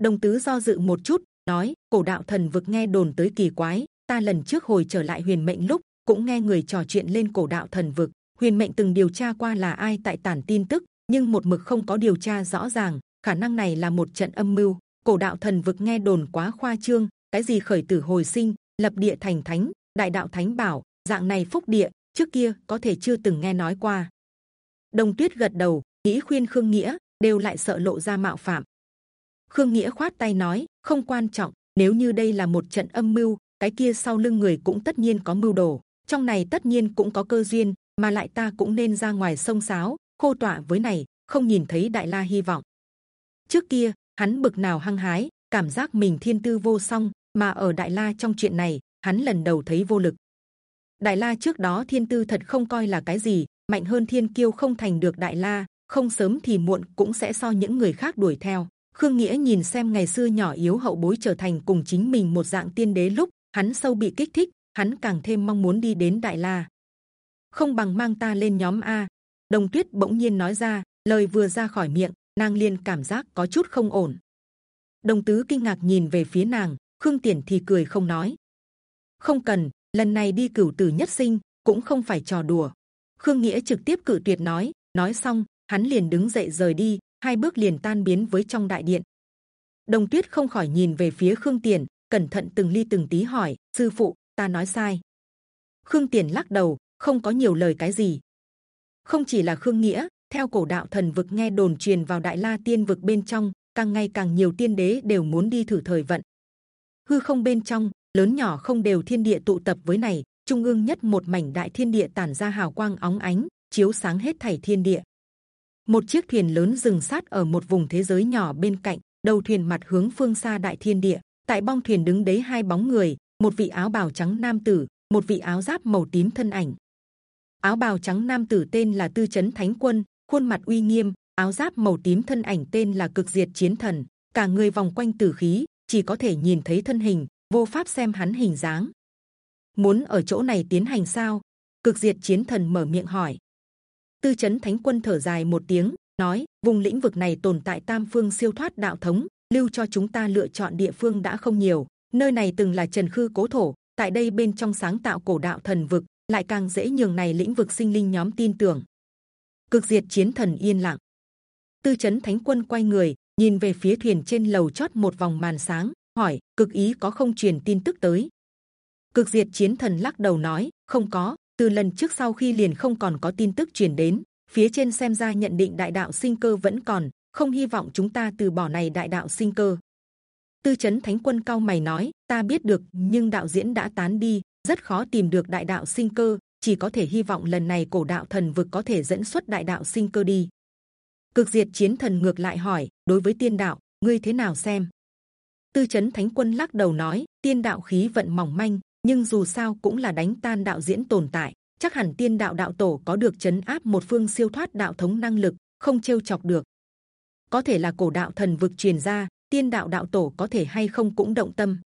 Đồng tứ do dự một chút, nói: cổ đạo thần vực nghe đồn tới kỳ quái. Ta lần trước hồi trở lại huyền mệnh lúc cũng nghe người trò chuyện lên cổ đạo thần vực. Huyền mệnh từng điều tra qua là ai tại tản tin tức, nhưng một mực không có điều tra rõ ràng. Khả năng này là một trận âm mưu. Cổ đạo thần vực nghe đồn quá khoa trương, cái gì khởi tử hồi sinh, lập địa thành thánh, đại đạo thánh bảo, dạng này phúc địa trước kia có thể chưa từng nghe nói qua. Đồng Tuyết gật đầu, nghĩ khuyên Khương Nghĩa, đều lại sợ lộ ra mạo phạm. Khương Nghĩa khoát tay nói, không quan trọng. Nếu như đây là một trận âm mưu, cái kia sau lưng người cũng tất nhiên có mưu đồ. Trong này tất nhiên cũng có cơ duyên, mà lại ta cũng nên ra ngoài sông sáo, khô tỏa với này, không nhìn thấy Đại La hy vọng. Trước kia hắn bực nào hăng hái, cảm giác mình thiên tư vô song, mà ở Đại La trong chuyện này, hắn lần đầu thấy vô lực. Đại La trước đó thiên tư thật không coi là cái gì, mạnh hơn thiên kiêu không thành được Đại La, không sớm thì muộn cũng sẽ so những người khác đuổi theo. Khương Nghĩa nhìn xem ngày xưa nhỏ yếu hậu bối trở thành cùng chính mình một dạng tiên đế lúc hắn sâu bị kích thích, hắn càng thêm mong muốn đi đến Đại La. Không bằng mang ta lên nhóm A. Đồng Tuyết bỗng nhiên nói ra, lời vừa ra khỏi miệng, nàng liền cảm giác có chút không ổn. Đồng Tứ kinh ngạc nhìn về phía nàng, Khương Tiền thì cười không nói. Không cần, lần này đi cửu tử nhất sinh cũng không phải trò đùa. Khương Nghĩa trực tiếp cự tuyệt nói, nói xong hắn liền đứng dậy rời đi, hai bước liền tan biến với trong đại điện. Đồng Tuyết không khỏi nhìn về phía Khương Tiền, cẩn thận từng ly từng tí hỏi: sư phụ, ta nói sai. Khương Tiền lắc đầu, không có nhiều lời cái gì. Không chỉ là Khương Nghĩa, theo cổ đạo thần vực nghe đồn truyền vào Đại La Tiên vực bên trong, càng ngày càng nhiều tiên đế đều muốn đi thử thời vận. Hư không bên trong, lớn nhỏ không đều thiên địa tụ tập với này, trung ương nhất một mảnh đại thiên địa tản ra hào quang óng ánh, chiếu sáng hết thảy thiên địa một chiếc thuyền lớn dừng sát ở một vùng thế giới nhỏ bên cạnh, đầu thuyền mặt hướng phương xa đại thiên địa. Tại bong thuyền đứng đấy hai bóng người, một vị áo bào trắng nam tử, một vị áo giáp màu tím thân ảnh. Áo bào trắng nam tử tên là tư chấn thánh quân, khuôn mặt uy nghiêm, áo giáp màu tím thân ảnh tên là cực diệt chiến thần. Cả người vòng quanh tử khí, chỉ có thể nhìn thấy thân hình, vô pháp xem hắn hình dáng. Muốn ở chỗ này tiến hành sao? Cực diệt chiến thần mở miệng hỏi tư chấn thánh quân thở dài một tiếng, nói, vùng lĩnh vực này tồn tại tam phương siêu thoát đạo thống, lưu cho chúng ta lựa chọn địa phương đã không nhiều. Nơi này từng là trần khư cố thổ, tại đây bên trong sáng tạo cổ đạo thần vực, lại càng dễ nhường này lĩnh vực sinh linh nhóm tin tưởng. Cực diệt chiến thần yên lặng. Tư chấn thánh quân quay người, nhìn về phía thuyền trên lầu chót một vòng màn sáng, hỏi, cực ý có không truyền tin tức tới? Cực diệt chiến thần lắc đầu nói, không có từ lần trước sau khi liền không còn có tin tức truyền đến, phía trên xem ra nhận định đại đạo sinh cơ vẫn còn, không hy vọng chúng ta từ bỏ này đại đạo sinh cơ. Tư chấn thánh quân cao mày nói, ta biết được, nhưng đạo diễn đã tán đi, rất khó tìm được đại đạo sinh cơ, chỉ có thể hy vọng lần này cổ đạo thần vực có thể dẫn xuất đại đạo sinh cơ đi. Cực diệt chiến thần ngược lại hỏi, đối với tiên đạo, ngươi thế nào xem? Tư chấn thánh quân lắc đầu nói, tiên đạo khí vận mỏng manh nhưng dù sao cũng là đánh tan đạo diễn tồn tại, chắc hẳn tiên đạo đạo tổ có được chấn áp một phương siêu thoát đạo thống năng lực, không trêu chọc được. Có thể là cổ đạo thần vực truyền ra, tiên đạo đạo tổ có thể hay không cũng động tâm.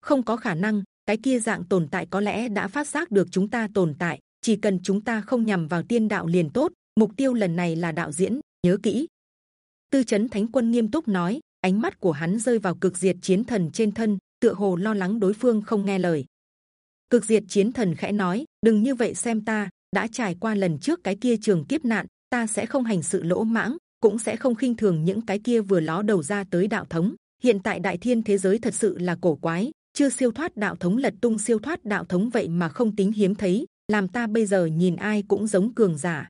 Không có khả năng, cái kia dạng tồn tại có lẽ đã phát giác được chúng ta tồn tại, chỉ cần chúng ta không nhằm vào tiên đạo liền tốt, mục tiêu lần này là đạo diễn, nhớ kỹ. Tư chấn thánh quân nghiêm túc nói, ánh mắt của hắn rơi vào cực diệt chiến thần trên thân tựa hồ lo lắng đối phương không nghe lời. Cực diệt chiến thần khẽ nói, đừng như vậy xem ta, đã trải qua lần trước cái kia trường kiếp nạn, ta sẽ không hành sự lỗ mãng, cũng sẽ không khinh thường những cái kia vừa ló đầu ra tới đạo thống. Hiện tại đại thiên thế giới thật sự là cổ quái, chưa siêu thoát đạo thống lật tung siêu thoát đạo thống vậy mà không tính hiếm thấy, làm ta bây giờ nhìn ai cũng giống cường giả.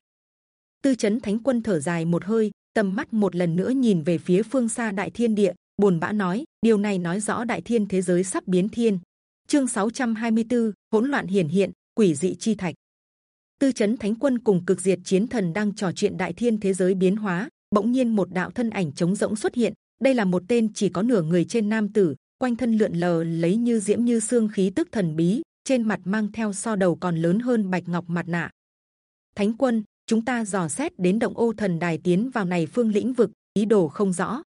Tư chấn thánh quân thở dài một hơi, tầm mắt một lần nữa nhìn về phía phương xa đại thiên địa, buồn bã nói điều này nói rõ đại thiên thế giới sắp biến thiên. Chương 624, hỗn loạn hiển hiện quỷ dị chi thạch. Tư chấn thánh quân cùng cực diệt chiến thần đang trò chuyện đại thiên thế giới biến hóa bỗng nhiên một đạo thân ảnh trống rỗng xuất hiện. Đây là một tên chỉ có nửa người trên nam tử quanh thân lượn lờ lấy như diễm như xương khí tức thần bí trên mặt mang theo so đầu còn lớn hơn bạch ngọc mặt nạ. Thánh quân chúng ta dò xét đến động ô thần đài tiến vào này phương lĩnh vực ý đồ không rõ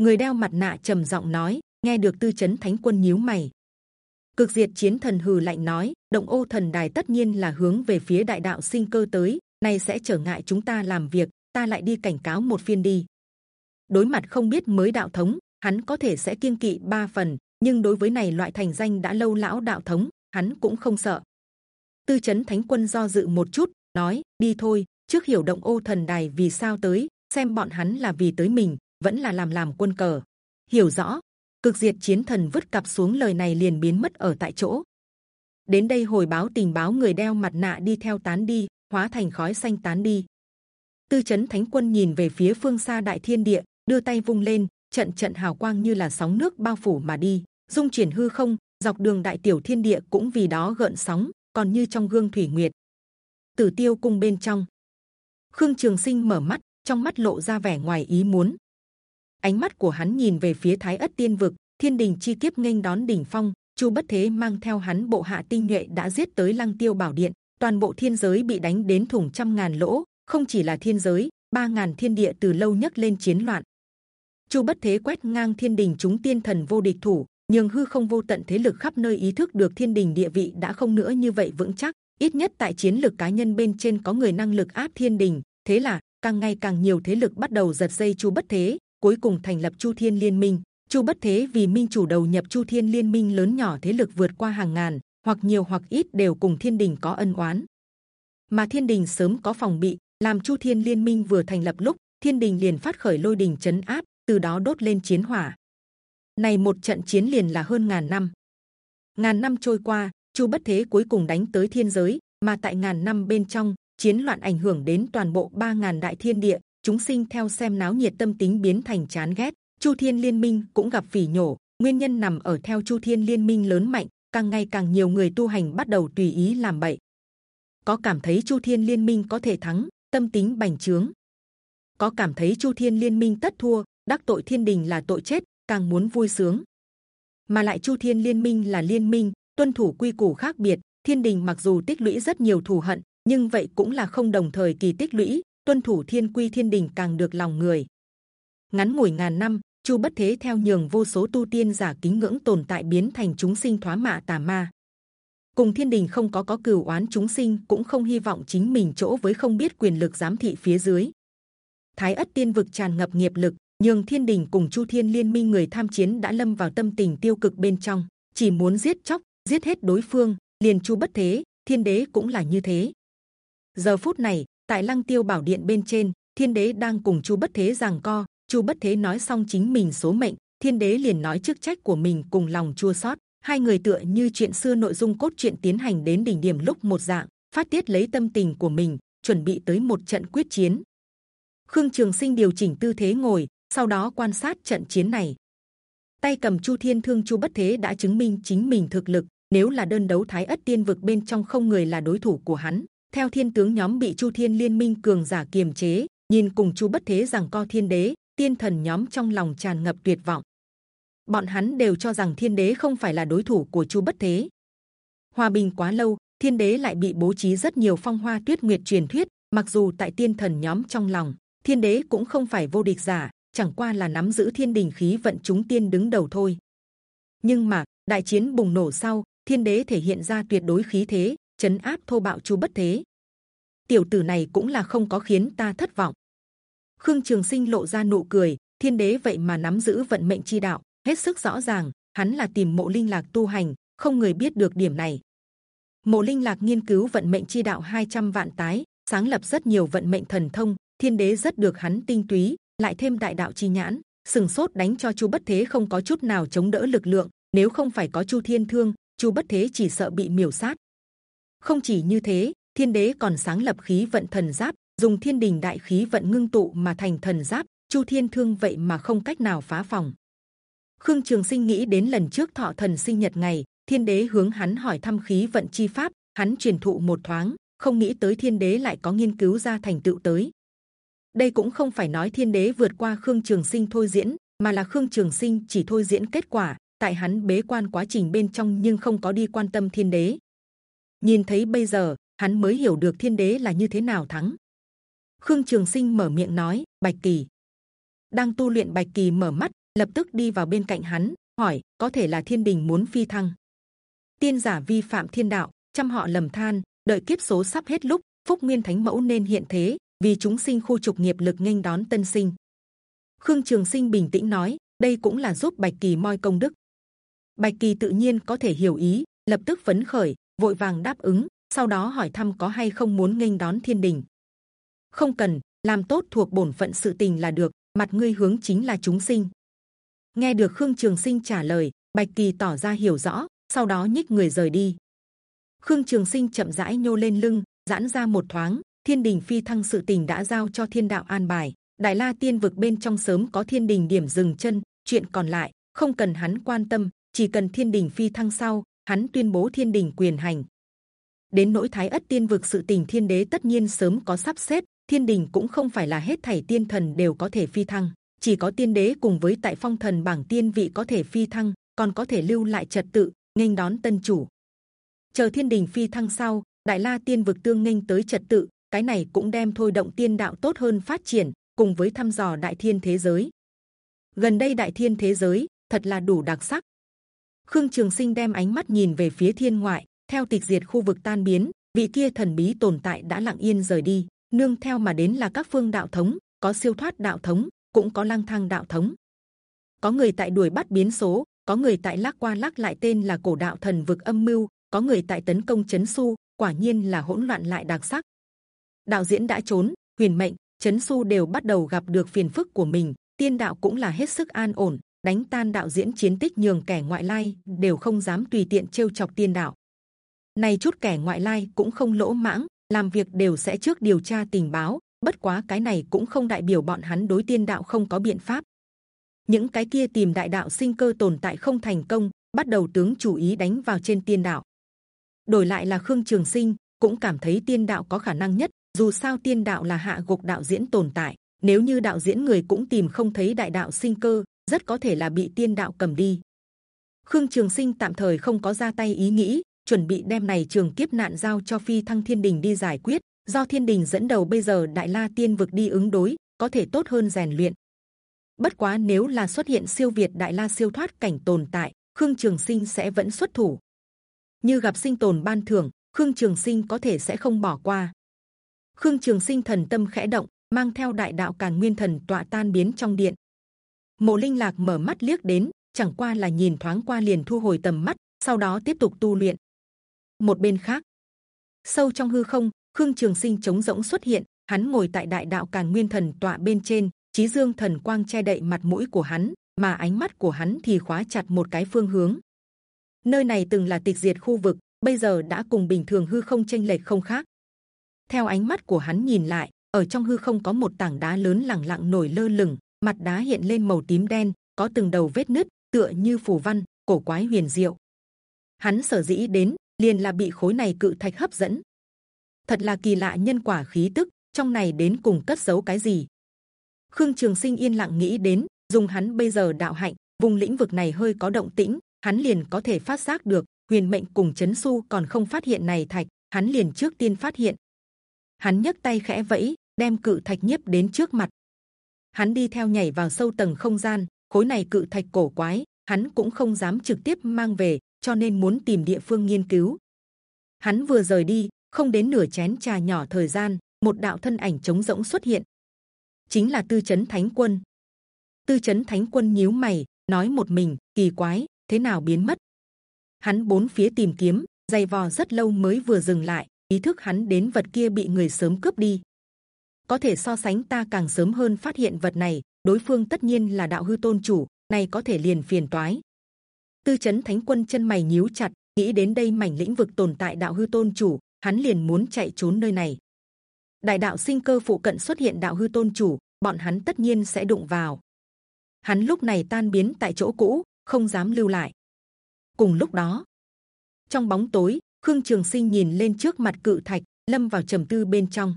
người đeo mặt nạ trầm giọng nói, nghe được tư chấn thánh quân nhíu mày. Cực diệt chiến thần hừ lạnh nói, động ô thần đài tất nhiên là hướng về phía đại đạo sinh cơ tới này sẽ trở ngại chúng ta làm việc, ta lại đi cảnh cáo một phiên đi. Đối mặt không biết mới đạo thống, hắn có thể sẽ kiêng kỵ ba phần, nhưng đối với này loại thành danh đã lâu lão đạo thống, hắn cũng không sợ. Tư chấn thánh quân do dự một chút, nói, đi thôi, trước hiểu động ô thần đài vì sao tới, xem bọn hắn là vì tới mình vẫn là làm làm quân cờ. Hiểu rõ, cực diệt chiến thần vứt cặp xuống lời này liền biến mất ở tại chỗ. Đến đây hồi báo tình báo người đeo mặt nạ đi theo tán đi, hóa thành khói xanh tán đi. Tư chấn thánh quân nhìn về phía phương xa đại thiên địa, đưa tay vung lên, trận trận hào quang như là sóng nước bao phủ mà đi dung chuyển hư không, dọc đường đại tiểu thiên địa cũng vì đó gợn sóng, còn như trong gương thủy nguyệt. Tử tiêu cung bên trong. Khương trường sinh mở mắt, trong mắt lộ ra vẻ ngoài ý muốn ánh mắt của hắn nhìn về phía thái ất tiên vực, thiên đình chi kiếp nghênh đón đỉnh phong, chu bất thế mang theo hắn bộ hạ tinh nhuệ đã giết tới lăng tiêu bảo điện, toàn bộ thiên giới bị đánh đến thủng trăm ngàn lỗ, không chỉ là thiên giới, ba ngàn thiên địa từ lâu nhất lên chiến loạn. Chu bất thế quét ngang thiên đình chúng tiên thần vô địch thủ nhưng hư không vô tận thế lực khắp nơi ý thức được thiên đình địa vị đã không nữa như vậy vững chắc, ít nhất tại chiến lược cá nhân bên trên có người năng lực áp thiên đình, thế là càng ngày càng nhiều thế lực bắt đầu giật dây chu bất thế cuối cùng thành lập chu thiên liên minh. Chu bất thế vì minh chủ đầu nhập chu thiên liên minh lớn nhỏ thế lực vượt qua hàng ngàn, hoặc nhiều hoặc ít đều cùng thiên đình có ân oán. Mà thiên đình sớm có phòng bị, làm chu thiên liên minh vừa thành lập lúc, thiên đình liền phát khởi lôi đình chấn áp, từ đó đốt lên chiến hỏa. Này một trận chiến liền là hơn ngàn năm. Ngàn năm trôi qua, chu bất thế cuối cùng đánh tới thiên giới, mà tại ngàn năm bên trong, chiến loạn ảnh hưởng đến toàn bộ ba ngàn đại thiên địa chúng sinh theo xem náo nhiệt tâm tính biến thành chán ghét. Chu thiên liên minh cũng gặp phỉ nhổ. Nguyên nhân nằm ở theo chu thiên liên minh lớn mạnh, càng ngày càng nhiều người tu hành bắt đầu tùy ý làm bậy. Có cảm thấy chu thiên liên minh có thể thắng, tâm tính bành trướng. Có cảm thấy chu thiên liên minh tất thua, đắc tội thiên đình là tội chết, càng muốn vui sướng. Mà lại chu thiên liên minh là liên minh, tuân thủ quy củ khác biệt, thiên đình mặc dù tích lũy rất nhiều thù hận, nhưng vậy cũng là không đồng thời kỳ tích lũy tuân thủ thiên quy thiên đình càng được lòng người. Ngắn ngủi ngàn năm, chu bất thế theo nhường vô số tu tiên giả kính ngưỡng tồn tại biến thành chúng sinh thoá mạ tà ma. Cùng thiên đình không có có cừu oán chúng sinh cũng không hy vọng chính mình chỗ với không biết quyền lực giám thị phía dưới. Thái ất tiên vực tràn ngập nghiệp lực, nhường thiên đình cùng chu thiên liên minh người tham chiến đã lâm vào tâm tình tiêu cực bên trong, chỉ muốn giết chóc, giết hết đối phương, liền chu bất thế, thiên đế cũng là như thế. Giờ phút này tại lăng tiêu bảo điện bên trên, thiên đế đang cùng chu bất thế giằng co. Chu bất thế nói xong chính mình số mệnh, thiên đế liền nói chức trách của mình cùng lòng chua xót. Hai người tựa như chuyện xưa nội dung cốt truyện tiến hành đến đỉnh điểm lúc một dạng, phát tiết lấy tâm tình của mình, chuẩn bị tới một trận quyết chiến. Khương trường sinh điều chỉnh tư thế ngồi, sau đó quan sát trận chiến này. Tay cầm chu thiên thương, chu bất thế đã chứng minh chính mình thực lực, nếu là đơn đấu thái ất tiên vực bên trong không người là đối thủ của hắn theo thiên tướng nhóm bị chu thiên liên minh cường giả kiềm chế, nhìn cùng chu bất thế rằng co thiên đế, tiên thần nhóm trong lòng tràn ngập tuyệt vọng. Bọn hắn đều cho rằng thiên đế không phải là đối thủ của chu bất thế. Hòa bình quá lâu, thiên đế lại bị bố trí rất nhiều phong hoa tuyết nguyệt truyền thuyết, mặc dù tại tiên thần nhóm trong lòng, thiên đế cũng không phải vô địch giả, chẳng qua là nắm giữ thiên đình khí vận chúng tiên đứng đầu thôi. Nhưng mà, đại chiến bùng nổ sau, thiên đế thể hiện ra tuyệt đối khí thế chấn áp thô bạo chu bất thế. Tiểu tử này cũng là không có khiến ta thất vọng. Khương trường sinh lộ ra nụ cười, thiên đế vậy mà nắm giữ vận mệnh chi đạo, hết sức rõ ràng, hắn là tìm mộ linh lạc tu hành, không người biết được điểm này. Mộ linh lạc nghiên cứu vận mệnh chi đạo 200 vạn tái, sáng lập rất nhiều vận mệnh thần thông, thiên đế rất được hắn tinh túy, lại thêm đại đạo chi nhãn, sừng sốt đánh cho chu bất thế không có chút nào chống đỡ lực lượng, nếu không phải có chu thiên thương, chu bất thế chỉ sợ bị miểu sát không chỉ như thế, thiên đế còn sáng lập khí vận thần giáp, dùng thiên đình đại khí vận ngưng tụ mà thành thần giáp, chu thiên thương vậy mà không cách nào phá phòng. Khương trường sinh nghĩ đến lần trước thọ thần sinh nhật ngày, thiên đế hướng hắn hỏi thăm khí vận chi pháp, hắn truyền thụ một thoáng, không nghĩ tới thiên đế lại có nghiên cứu ra thành tựu tới. Đây cũng không phải nói thiên đế vượt qua khương trường sinh thôi diễn, mà là khương trường sinh chỉ thôi diễn kết quả, tại hắn bế quan quá trình bên trong nhưng không có đi quan tâm thiên đế nhìn thấy bây giờ, hắn mới hiểu được thiên đế là như thế nào thắng. Khương trường sinh mở miệng nói, bạch kỳ. Đang tu luyện, bạch kỳ mở mắt, lập tức đi vào bên cạnh hắn, hỏi, có thể là thiên đình muốn phi thăng? Tiên giả vi phạm thiên đạo, trăm họ lầm than, đợi kiếp số sắp hết lúc, phúc nguyên thánh mẫu nên hiện thế, vì chúng sinh khu trục nghiệp lực nghênh đón tân sinh. Khương trường sinh bình tĩnh nói, đây cũng là giúp bạch kỳ moi công đức. Bạch kỳ tự nhiên có thể hiểu ý, lập tức phấn khởi vội vàng đáp ứng, sau đó hỏi thăm có hay không muốn nghênh đón thiên đình. Không cần, làm tốt thuộc bổn phận sự tình là được, mặt ngươi hướng chính là chúng sinh. Nghe được khương trường sinh trả lời, bạch kỳ tỏ ra hiểu rõ, sau đó nhích người rời đi. Khương trường sinh chậm rãi nhô lên lưng, giãn ra một thoáng, thiên đình phi thăng sự tình đã giao cho thiên đạo an bài. Đại la tiên vực bên trong sớm có thiên đình điểm dừng chân, chuyện còn lại, không cần hắn quan tâm, chỉ cần thiên đình phi thăng sau hắn tuyên bố thiên đình quyền hành. Đến nỗi thái ất tiên vực sự tình thiên đế tất nhiên sớm có sắp xếp, thiên đình cũng không phải là hết thảy tiên thần đều có thể phi thăng. Chỉ có tiên đế cùng với tại phong thần bảng tiên vị có thể phi thăng, còn có thể lưu lại trật tự, nghênh đón tân chủ. Chờ thiên đình phi thăng sau, đại la tiên vực tương nghênh tới trật tự, cái này cũng đem thôi động tiên đạo tốt hơn phát triển, cùng với thăm dò đại thiên thế giới. Gần đây đại thiên thế giới, thật là đủ đặc sắc khương trường sinh đem ánh mắt nhìn về phía thiên ngoại, theo tịch diệt khu vực tan biến, vị kia thần bí tồn tại đã lặng yên rời đi, nương theo mà đến là các phương đạo thống, có siêu thoát đạo thống, cũng có lang thang đạo thống. Có người tại đuổi bắt biến số, có người tại lắc qua lắc lại tên là cổ đạo thần vực âm mưu, có người tại tấn công chấn su, quả nhiên là hỗn loạn lại đặc sắc. Đạo diễn đã trốn, huyền mệnh, chấn su đều bắt đầu gặp được phiền phức của mình, tiên đạo cũng là hết sức an ổn đánh tan đạo diễn chiến tích nhường kẻ ngoại lai đều không dám tùy tiện trêu chọc tiên đạo. Này chút kẻ ngoại lai cũng không lỗ mãng, làm việc đều sẽ trước điều tra tình báo, bất quá cái này cũng không đại biểu bọn hắn đối tiên đạo không có biện pháp. Những cái kia tìm đại đạo sinh cơ tồn tại không thành công, bắt đầu tướng chủ ý đánh vào trên tiên đạo. Đổi lại là khương trường sinh, cũng cảm thấy tiên đạo có khả năng nhất, dù sao tiên đạo là hạ gục đạo diễn tồn tại, nếu như đạo diễn người cũng tìm không thấy đại đạo sinh cơ rất có thể là bị tiên đạo cầm đi. Khương trường sinh tạm thời không có ra tay ý nghĩ, chuẩn bị đem này trường kiếp nạn giao cho phi thăng thiên đình đi giải quyết. Do thiên đình dẫn đầu bây giờ đại la tiên vực đi ứng đối, có thể tốt hơn rèn luyện. Bất quá nếu là xuất hiện siêu việt đại la siêu thoát cảnh tồn tại, khương trường sinh sẽ vẫn xuất thủ. Như gặp sinh tồn ban thưởng, khương trường sinh có thể sẽ không bỏ qua. Khương trường sinh thần tâm khẽ động, mang theo đại đạo càn nguyên thần tọa tan biến trong điện mộ linh lạc mở mắt liếc đến, chẳng qua là nhìn thoáng qua liền thu hồi tầm mắt, sau đó tiếp tục tu luyện. Một bên khác, sâu trong hư không, khương trường sinh chống rỗng xuất hiện, hắn ngồi tại đại đạo càn nguyên thần tọa bên trên trí dương thần quang che đậy mặt mũi của hắn, mà ánh mắt của hắn thì khóa chặt một cái phương hướng. Nơi này từng là tịch diệt khu vực, bây giờ đã cùng bình thường hư không tranh lệch không khác. Theo ánh mắt của hắn nhìn lại, ở trong hư không có một tảng đá lớn lẳng lặng nổi lơ lửng mặt đá hiện lên màu tím đen, có từng đầu vết nứt, tựa như phù văn, cổ quái huyền diệu. Hắn sở dĩ đến, liền là bị khối này cự thạch hấp dẫn. Thật là kỳ lạ nhân quả khí tức, trong này đến cùng cất giấu cái gì? Khương trường sinh yên lặng nghĩ đến, dùng hắn bây giờ đạo hạnh, vùng lĩnh vực này hơi có động tĩnh, hắn liền có thể phát giác được, huyền mệnh cùng chấn su còn không phát hiện này thạch, hắn liền trước tiên phát hiện. Hắn nhấc tay khẽ vẫy, đem cự thạch nhiếp đến trước mặt hắn đi theo nhảy vào sâu tầng không gian, khối này cự thạch cổ quái, hắn cũng không dám trực tiếp mang về, cho nên muốn tìm địa phương nghiên cứu. Hắn vừa rời đi, không đến nửa chén trà nhỏ thời gian, một đạo thân ảnh trống rỗng xuất hiện. Chính là tư chấn thánh quân. Tư chấn thánh quân nhíu mày, nói một mình, kỳ quái, thế nào biến mất? Hắn bốn phía tìm kiếm, dày vò rất lâu mới vừa dừng lại, ý thức hắn đến vật kia bị người sớm cướp đi có thể so sánh ta càng sớm hơn phát hiện vật này, đối phương tất nhiên là đạo hư tôn chủ này có thể liền phiền toái. Tư chấn thánh quân chân mày nhíu chặt, nghĩ đến đây mảnh lĩnh vực tồn tại đạo hư tôn chủ, hắn liền muốn chạy trốn nơi này. Đại đạo sinh cơ phụ cận xuất hiện đạo hư tôn chủ, bọn hắn tất nhiên sẽ đụng vào. Hắn lúc này tan biến tại chỗ cũ, không dám lưu lại. Cùng lúc đó, trong bóng tối, khương trường sinh nhìn lên trước mặt cự thạch, lâm vào trầm tư bên trong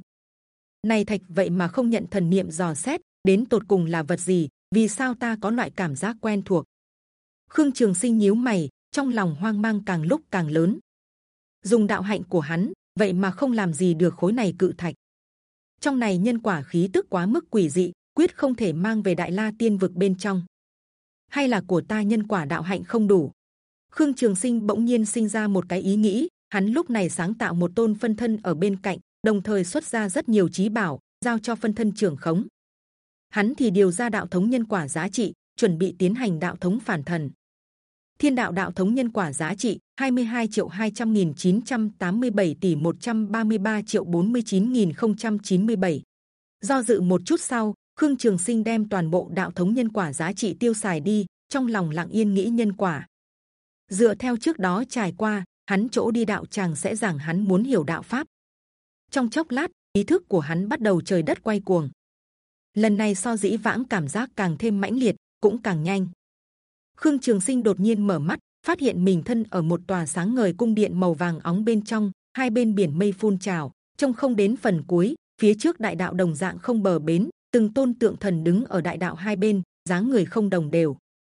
này thạch vậy mà không nhận thần niệm dò xét, đến tột cùng là vật gì, vì sao ta có loại cảm giác quen thuộc? Khương trường sinh nhíu mày, trong lòng hoang mang càng lúc càng lớn. Dùng đạo hạnh của hắn, vậy mà không làm gì được khối này cự thạch. Trong này nhân quả khí tức quá mức quỷ dị, quyết không thể mang về đại la tiên vực bên trong. Hay là của ta nhân quả đạo hạnh không đủ? Khương trường sinh bỗng nhiên sinh ra một cái ý nghĩ, hắn lúc này sáng tạo một tôn phân thân ở bên cạnh đồng thời xuất ra rất nhiều trí bảo, giao cho phân thân trưởng khống. Hắn thì điều ra đạo thống nhân quả giá trị, chuẩn bị tiến hành đạo thống phản thần. Thiên đạo đạo thống nhân quả giá trị 22 triệu 200 nghìn 987 tỷ 133 triệu 49 nghìn 097 do dự một chút sau, khương trường sinh đem toàn bộ đạo thống nhân quả giá trị tiêu xài đi, trong lòng lặng yên nghĩ nhân quả. Dựa theo trước đó trải qua, hắn chỗ đi đạo tràng sẽ giảng hắn muốn hiểu đạo pháp trong chốc lát, ý thức của hắn bắt đầu trời đất quay cuồng. Lần này so dĩ vãng cảm giác càng thêm mãnh liệt, cũng càng nhanh. Khương trường sinh đột nhiên mở mắt, phát hiện mình thân ở một tòa sáng ngời cung điện màu vàng óng bên trong, hai bên biển mây phun trào. Trông không đến phần cuối, phía trước đại đạo đồng dạng không bờ bến, từng tôn tượng thần đứng ở đại đạo hai bên, dáng người không đồng đều.